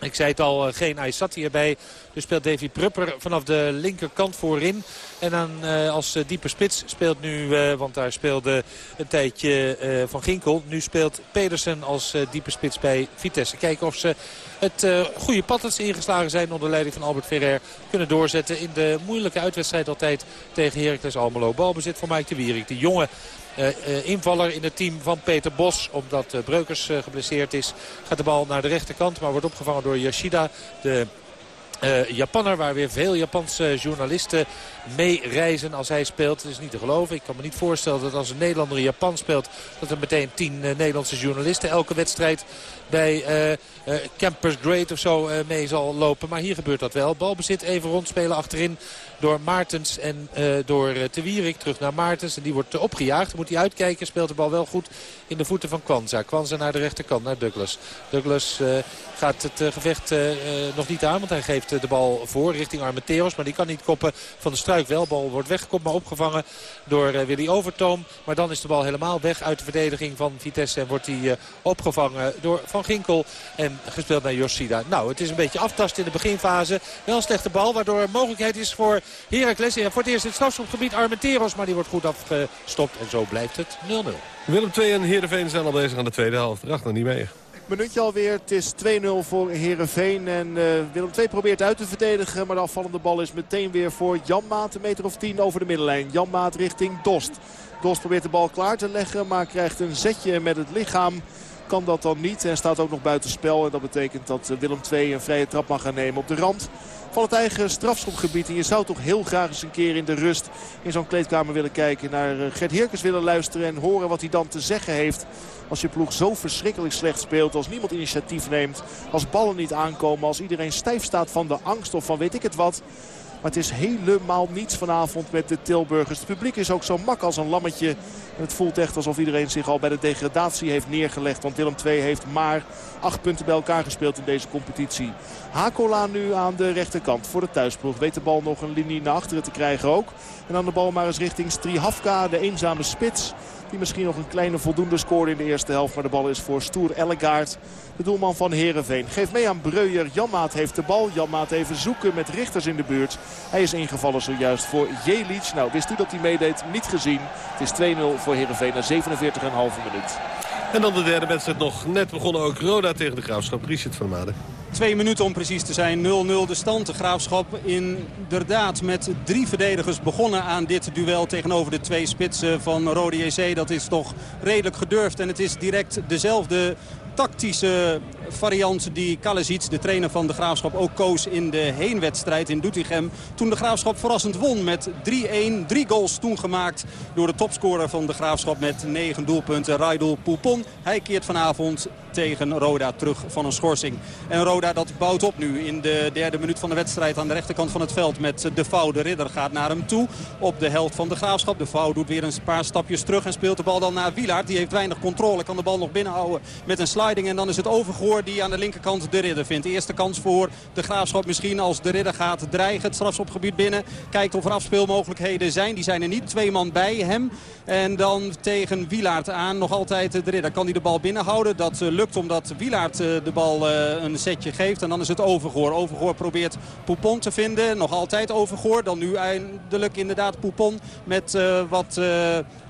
Ik zei het al, geen Aysati erbij. Dus speelt Davy Prupper vanaf de linkerkant voorin. En dan uh, als uh, diepe spits speelt nu, want daar speelde een tijdje Van Ginkel. Nu speelt Pedersen als diepe spits bij Vitesse. Kijken of ze het goede pad dat ze ingeslagen zijn onder leiding van Albert Ferrer kunnen doorzetten. In de moeilijke uitwedstrijd altijd tegen Heracles Almelo. Balbezit voor Mike de Wierik. De jonge uh, invaller in het team van Peter Bos. Omdat uh, Breukers geblesseerd is. Gaat de bal naar de rechterkant. Maar wordt opgevangen door Yoshida. De uh, Japanner, waar weer veel Japanse journalisten mee reizen als hij speelt. Het is niet te geloven. Ik kan me niet voorstellen dat als een Nederlander in Japan speelt... dat er meteen tien uh, Nederlandse journalisten elke wedstrijd bij uh, Campers Great of zo mee zal lopen. Maar hier gebeurt dat wel. Balbezit even rondspelen achterin door Maartens en door Te Wierik. Terug naar Maartens en die wordt opgejaagd. moet hij uitkijken. Speelt de bal wel goed in de voeten van Kwanza. Kwanza naar de rechterkant, naar Douglas. Douglas gaat het gevecht nog niet aan, want hij geeft de bal voor richting Armenteros. Maar die kan niet koppen van de struik wel. Bal wordt weggekomen, maar opgevangen door uh, Willy Overtoom. Maar dan is de bal helemaal weg uit de verdediging van Vitesse. En wordt hij uh, opgevangen door Van Ginkel en gespeeld naar Yoshida. Nou, het is een beetje aftast in de beginfase. Wel een slechte bal, waardoor mogelijkheid is voor Heracles. En voor het eerst in het strafschopgebied Armenteros. Maar die wordt goed afgestopt en zo blijft het 0-0. Willem 2 en Heerenveen zijn al bezig aan de tweede helft. Racht nog niet mee. Minuutje alweer. Het is 2-0 voor Herenveen. En uh, Willem II probeert uit te verdedigen. Maar de afvallende bal is meteen weer voor Jan Maat. Een meter of 10 over de middenlijn. Jan Maat richting Dost. Dost probeert de bal klaar te leggen. Maar krijgt een zetje met het lichaam. Kan dat dan niet. En staat ook nog buiten spel. En dat betekent dat Willem II een vrije trap mag gaan nemen op de rand van het eigen strafschopgebied. En je zou toch heel graag eens een keer in de rust in zo'n kleedkamer willen kijken. Naar Gert Heerkens willen luisteren en horen wat hij dan te zeggen heeft. Als je ploeg zo verschrikkelijk slecht speelt. Als niemand initiatief neemt. Als ballen niet aankomen. Als iedereen stijf staat van de angst of van weet ik het wat. Maar het is helemaal niets vanavond met de Tilburgers. Het publiek is ook zo mak als een lammetje. En het voelt echt alsof iedereen zich al bij de degradatie heeft neergelegd. Want Willem II heeft maar acht punten bij elkaar gespeeld in deze competitie. Hakola nu aan de rechterkant voor de thuisploeg. Weet de bal nog een linie naar achteren te krijgen ook. En dan de bal maar eens richting Strihavka, de eenzame spits. Die misschien nog een kleine voldoende scoorde in de eerste helft. Maar de bal is voor Stoer Ellegaard. De doelman van Herenveen. Geeft mee aan Breuer. Janmaat heeft de bal. Janmaat even zoeken met richters in de buurt. Hij is ingevallen zojuist voor Jelic. Nou, wist u dat hij meedeed? Niet gezien. Het is 2-0 voor Herenveen na 47,5 minuut. En dan de derde wedstrijd nog net begonnen ook Roda tegen de Graafschap. Richard van Maden. Twee minuten om precies te zijn. 0-0 de stand. De Graafschap inderdaad met drie verdedigers begonnen aan dit duel tegenover de twee spitsen van Rode JC. Dat is toch redelijk gedurfd en het is direct dezelfde tactische variant die Kalesic, de trainer van de Graafschap, ook koos in de heenwedstrijd in Doetinchem. Toen de Graafschap verrassend won met 3-1. Drie goals toen gemaakt door de topscorer van de Graafschap met negen doelpunten, Raidul Poupon. Hij keert vanavond tegen Roda terug van een schorsing. En Roda dat bouwt op nu in de derde minuut van de wedstrijd aan de rechterkant van het veld met de Vouw. De ridder gaat naar hem toe op de helft van de Graafschap. De Vouw doet weer een paar stapjes terug en speelt de bal dan naar Wielaert. Die heeft weinig controle, kan de bal nog binnenhouden met een sliding. En dan is het Overgoor die aan de linkerkant de ridder vindt. Eerste kans voor de Graafschap misschien als de ridder gaat dreigen. Het strafschopgebied binnen. Kijkt of er afspeelmogelijkheden zijn. Die zijn er niet. Twee man bij hem. En dan tegen Wielaert aan. Nog altijd de ridder. Kan hij de bal binnenhouden? Dat lukt lukt omdat Wielaert eh, de bal eh, een setje geeft. En dan is het Overgoor. Overgoor probeert Poupon te vinden. Nog altijd Overgoor. Dan nu eindelijk inderdaad Poupon met eh, wat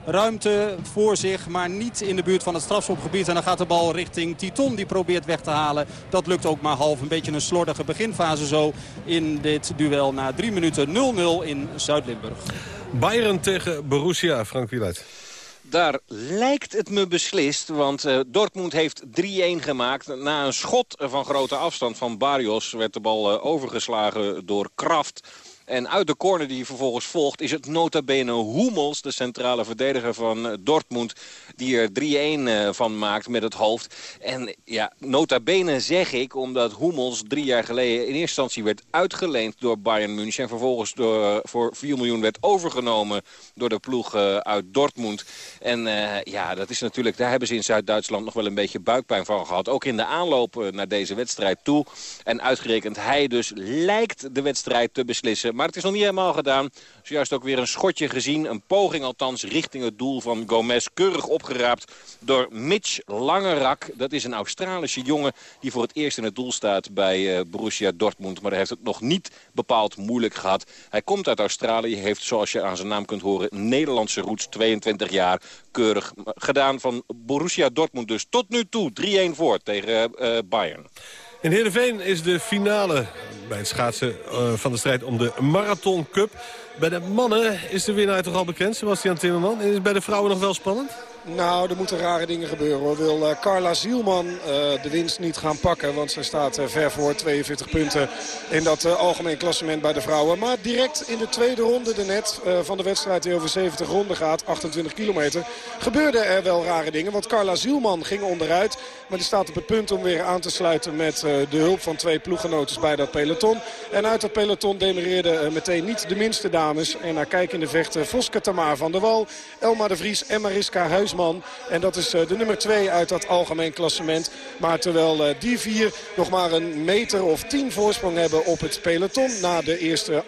ruimte voor zich. Maar niet in de buurt van het strafschopgebied. En dan gaat de bal richting Titon. Die probeert weg te halen. Dat lukt ook maar half. Een beetje een slordige beginfase zo in dit duel. Na drie minuten 0-0 in Zuid-Limburg. Bayern tegen Borussia. Frank Wieluid. Daar lijkt het me beslist, want uh, Dortmund heeft 3-1 gemaakt. Na een schot van grote afstand van Barrios werd de bal uh, overgeslagen door Kraft. En uit de corner die vervolgens volgt is het nota bene Hummels, de centrale verdediger van eh, Dortmund, die er 3-1 eh, van maakt met het hoofd. En ja, nota bene zeg ik, omdat Hummels drie jaar geleden in eerste instantie werd uitgeleend door Bayern München. En vervolgens door, voor 4 miljoen werd overgenomen door de ploeg uit Dortmund. En ja, dat is natuurlijk, daar hebben ze in Zuid-Duitsland nog wel een beetje buikpijn van gehad. Ook in de aanloop naar deze wedstrijd toe. En uitgerekend hij dus lijkt de wedstrijd te beslissen. Maar het is nog niet helemaal gedaan. Zojuist ook weer een schotje gezien. Een poging althans richting het doel van Gomez. Keurig opgeraapt door Mitch Langerak. Dat is een Australische jongen die voor het eerst in het doel staat bij uh, Borussia Dortmund. Maar hij heeft het nog niet bepaald moeilijk gehad. Hij komt uit Australië. Heeft, zoals je aan zijn naam kunt horen, Nederlandse roots. 22 jaar. Keurig gedaan van Borussia Dortmund. Dus tot nu toe 3-1 voor tegen uh, Bayern. In Heerenveen is de finale bij het schaatsen uh, van de strijd om de Marathon Cup. Bij de mannen is de winnaar toch al bekend, Sebastian Timmerman. Is bij de vrouwen nog wel spannend? Nou, er moeten rare dingen gebeuren. Hoor. Wil uh, Carla Zielman uh, de winst niet gaan pakken. Want zij staat uh, ver voor 42 punten in dat algemeen klassement bij de vrouwen. Maar direct in de tweede ronde, de net van de wedstrijd die over 70 ronden gaat, 28 kilometer, gebeurden er wel rare dingen. Want Carla Zielman ging onderuit. Maar die staat op het punt om weer aan te sluiten met de hulp van twee ploeggenoten bij dat peloton. En uit dat peloton demareerden meteen niet de minste En naar kijken in de vechten Voske Tamar van der Wal, Elma de Vries en Mariska Huisman. En dat is de nummer 2 uit dat algemeen klassement. Maar terwijl die vier nog maar een meter of tien voorsprong hebben op het peloton... na de eerste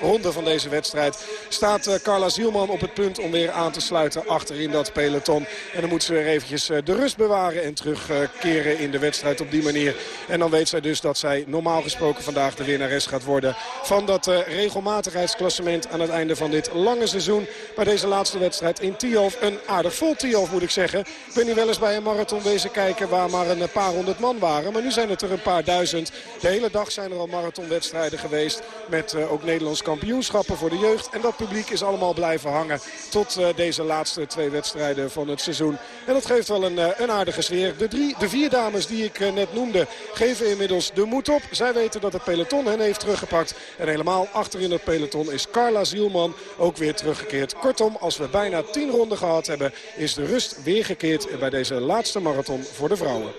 ronde van deze wedstrijd... staat Carla Zielman op het punt om weer aan te sluiten achter in dat peloton. En dan moet ze weer eventjes de rust bewaren en terugkeren in de wedstrijd op die manier. En dan weet zij dus dat zij normaal gesproken vandaag de winnares gaat worden... van dat regelmatigheidsklassement aan het einde van dit lange seizoen. Maar deze laatste wedstrijd in Tialf een aardig vol Tialf moet ik zeggen. Ik ben hier wel eens bij een marathon bezig kijken waar maar een paar honderd man waren. Maar nu zijn het er een paar duizend. De hele dag zijn er al marathonwedstrijden geweest. Met uh, ook Nederlands kampioenschappen voor de jeugd. En dat publiek is allemaal blijven hangen tot uh, deze laatste twee wedstrijden van het seizoen. En dat geeft wel een, uh, een aardige sfeer. De, drie, de vier dames die ik net noemde geven inmiddels de moed op. Zij weten dat het peloton hen heeft teruggepakt. En helemaal achterin het peloton is Carla Zielman ook weer teruggekeerd. Kortom, als we bijna tien ronden gehad hebben... is de rust weergekeerd bij deze laatste marathon voor de vrouwen.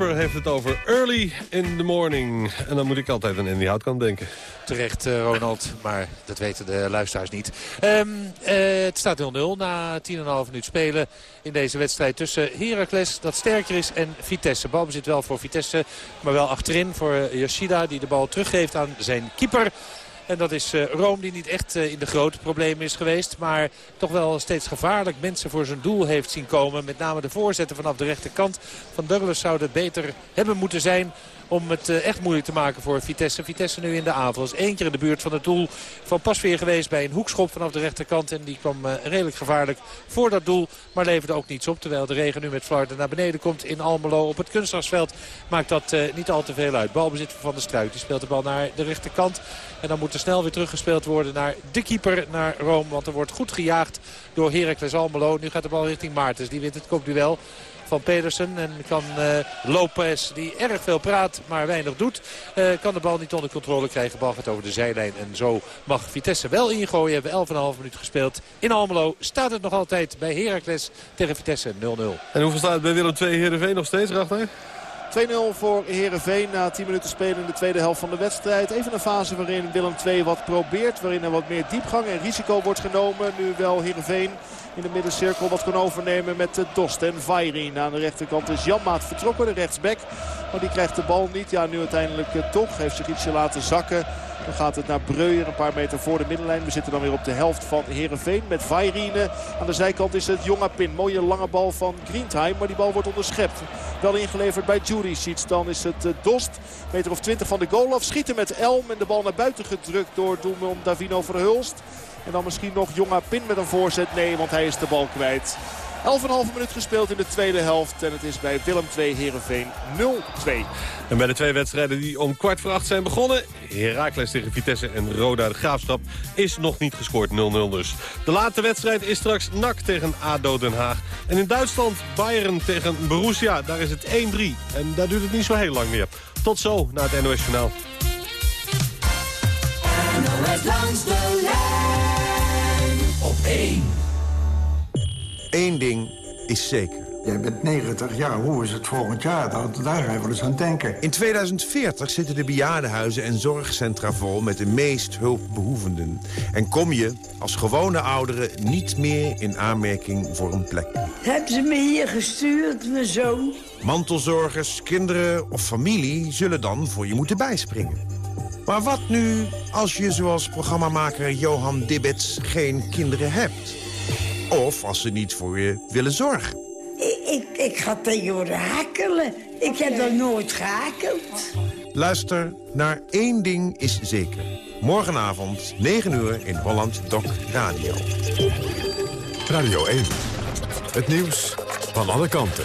Heeft het over Early in the Morning. En dan moet ik altijd aan Andy Houtkamp denken. Terecht, uh, Ronald, maar dat weten de luisteraars niet. Um, uh, het staat 0-0 na 10,5 minuut spelen in deze wedstrijd tussen Heracles, dat sterker is, en Vitesse. Bal bezit wel voor Vitesse, maar wel achterin voor Yoshida, die de bal teruggeeft aan zijn keeper. En dat is uh, Rome die niet echt uh, in de grote problemen is geweest. Maar toch wel steeds gevaarlijk mensen voor zijn doel heeft zien komen. Met name de voorzetten vanaf de rechterkant van Douglas zouden beter hebben moeten zijn om het uh, echt moeilijk te maken voor Vitesse. Vitesse nu in de aanval. Is één keer in de buurt van het doel van Pasveer geweest bij een hoekschop vanaf de rechterkant. En die kwam uh, redelijk gevaarlijk voor dat doel. Maar leverde ook niets op. Terwijl de regen nu met Florida naar beneden komt in Almelo op het kunstgrasveld. Maakt dat uh, niet al te veel uit. Balbezit van de Struik. Die speelt de bal naar de rechterkant. En dan moet er snel weer teruggespeeld worden naar de keeper, naar Rome. Want er wordt goed gejaagd door Heracles Almelo. Nu gaat de bal richting Maartens. Die wint het kopduel van Pedersen. En kan uh, Lopez, die erg veel praat, maar weinig doet, uh, kan de bal niet onder controle krijgen. Bal gaat over de zijlijn en zo mag Vitesse wel ingooien. We hebben 11,5 minuut gespeeld. In Almelo staat het nog altijd bij Heracles tegen Vitesse 0-0. En hoeveel staat het bij Willem II Heerenveen nog steeds, Rachter? 2-0 voor Herenveen na 10 minuten spelen in de tweede helft van de wedstrijd. Even een fase waarin Willem II wat probeert. Waarin er wat meer diepgang en risico wordt genomen. Nu wel Herenveen in de middencirkel wat kan overnemen met Dost en Vairin. Aan de rechterkant is Janmaat vertrokken, de rechtsback. Maar die krijgt de bal niet. Ja, nu uiteindelijk toch. Heeft zich ietsje laten zakken. Dan gaat het naar Breuer, een paar meter voor de middenlijn. We zitten dan weer op de helft van Herenveen met Vairine. Aan de zijkant is het Jongapin. Mooie lange bal van Greentime, maar die bal wordt onderschept. Wel ingeleverd bij Juricic. Dan is het Dost, meter of 20 van de goal af. Schieten met Elm en de bal naar buiten gedrukt door doelman Davino Verhulst. En dan misschien nog Jongapin met een voorzet. Nee, want hij is de bal kwijt. 11,5 minuut gespeeld in de tweede helft. En het is bij Willem 2 Herenveen 0-2. En bij de twee wedstrijden die om kwart voor acht zijn begonnen... Heracles tegen Vitesse en Roda de Graafschap is nog niet gescoord 0-0 dus. De laatste wedstrijd is straks NAC tegen ADO Den Haag. En in Duitsland Bayern tegen Borussia, daar is het 1-3. En daar duurt het niet zo heel lang meer. Tot zo na het NOS Journaal. NOS langs de lijn op 1. Eén ding is zeker. Jij bent 90 jaar, hoe is het volgend jaar? Daar, daar ga je wel eens aan denken. In 2040 zitten de bejaardenhuizen en zorgcentra vol met de meest hulpbehoevenden. En kom je als gewone ouderen niet meer in aanmerking voor een plek. Hebben ze me hier gestuurd, mijn zoon? Mantelzorgers, kinderen of familie zullen dan voor je moeten bijspringen. Maar wat nu als je zoals programmamaker Johan Dibbets geen kinderen hebt? Of als ze niet voor je willen zorgen. Ik, ik, ik ga tegenwoordig hakelen. Ik heb nog nooit gehakeld. Luister naar één ding is zeker. Morgenavond, 9 uur in Holland Doc Radio. Radio 1. Het nieuws van alle kanten.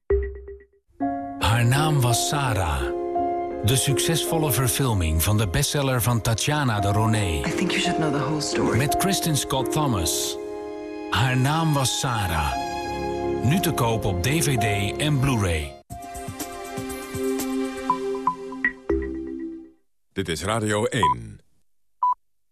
Haar naam was Sarah. De succesvolle verfilming van de bestseller van Tatjana de Roné. Met Kristen Scott Thomas. Haar naam was Sarah. Nu te koop op DVD en Blu-ray. Dit is Radio 1.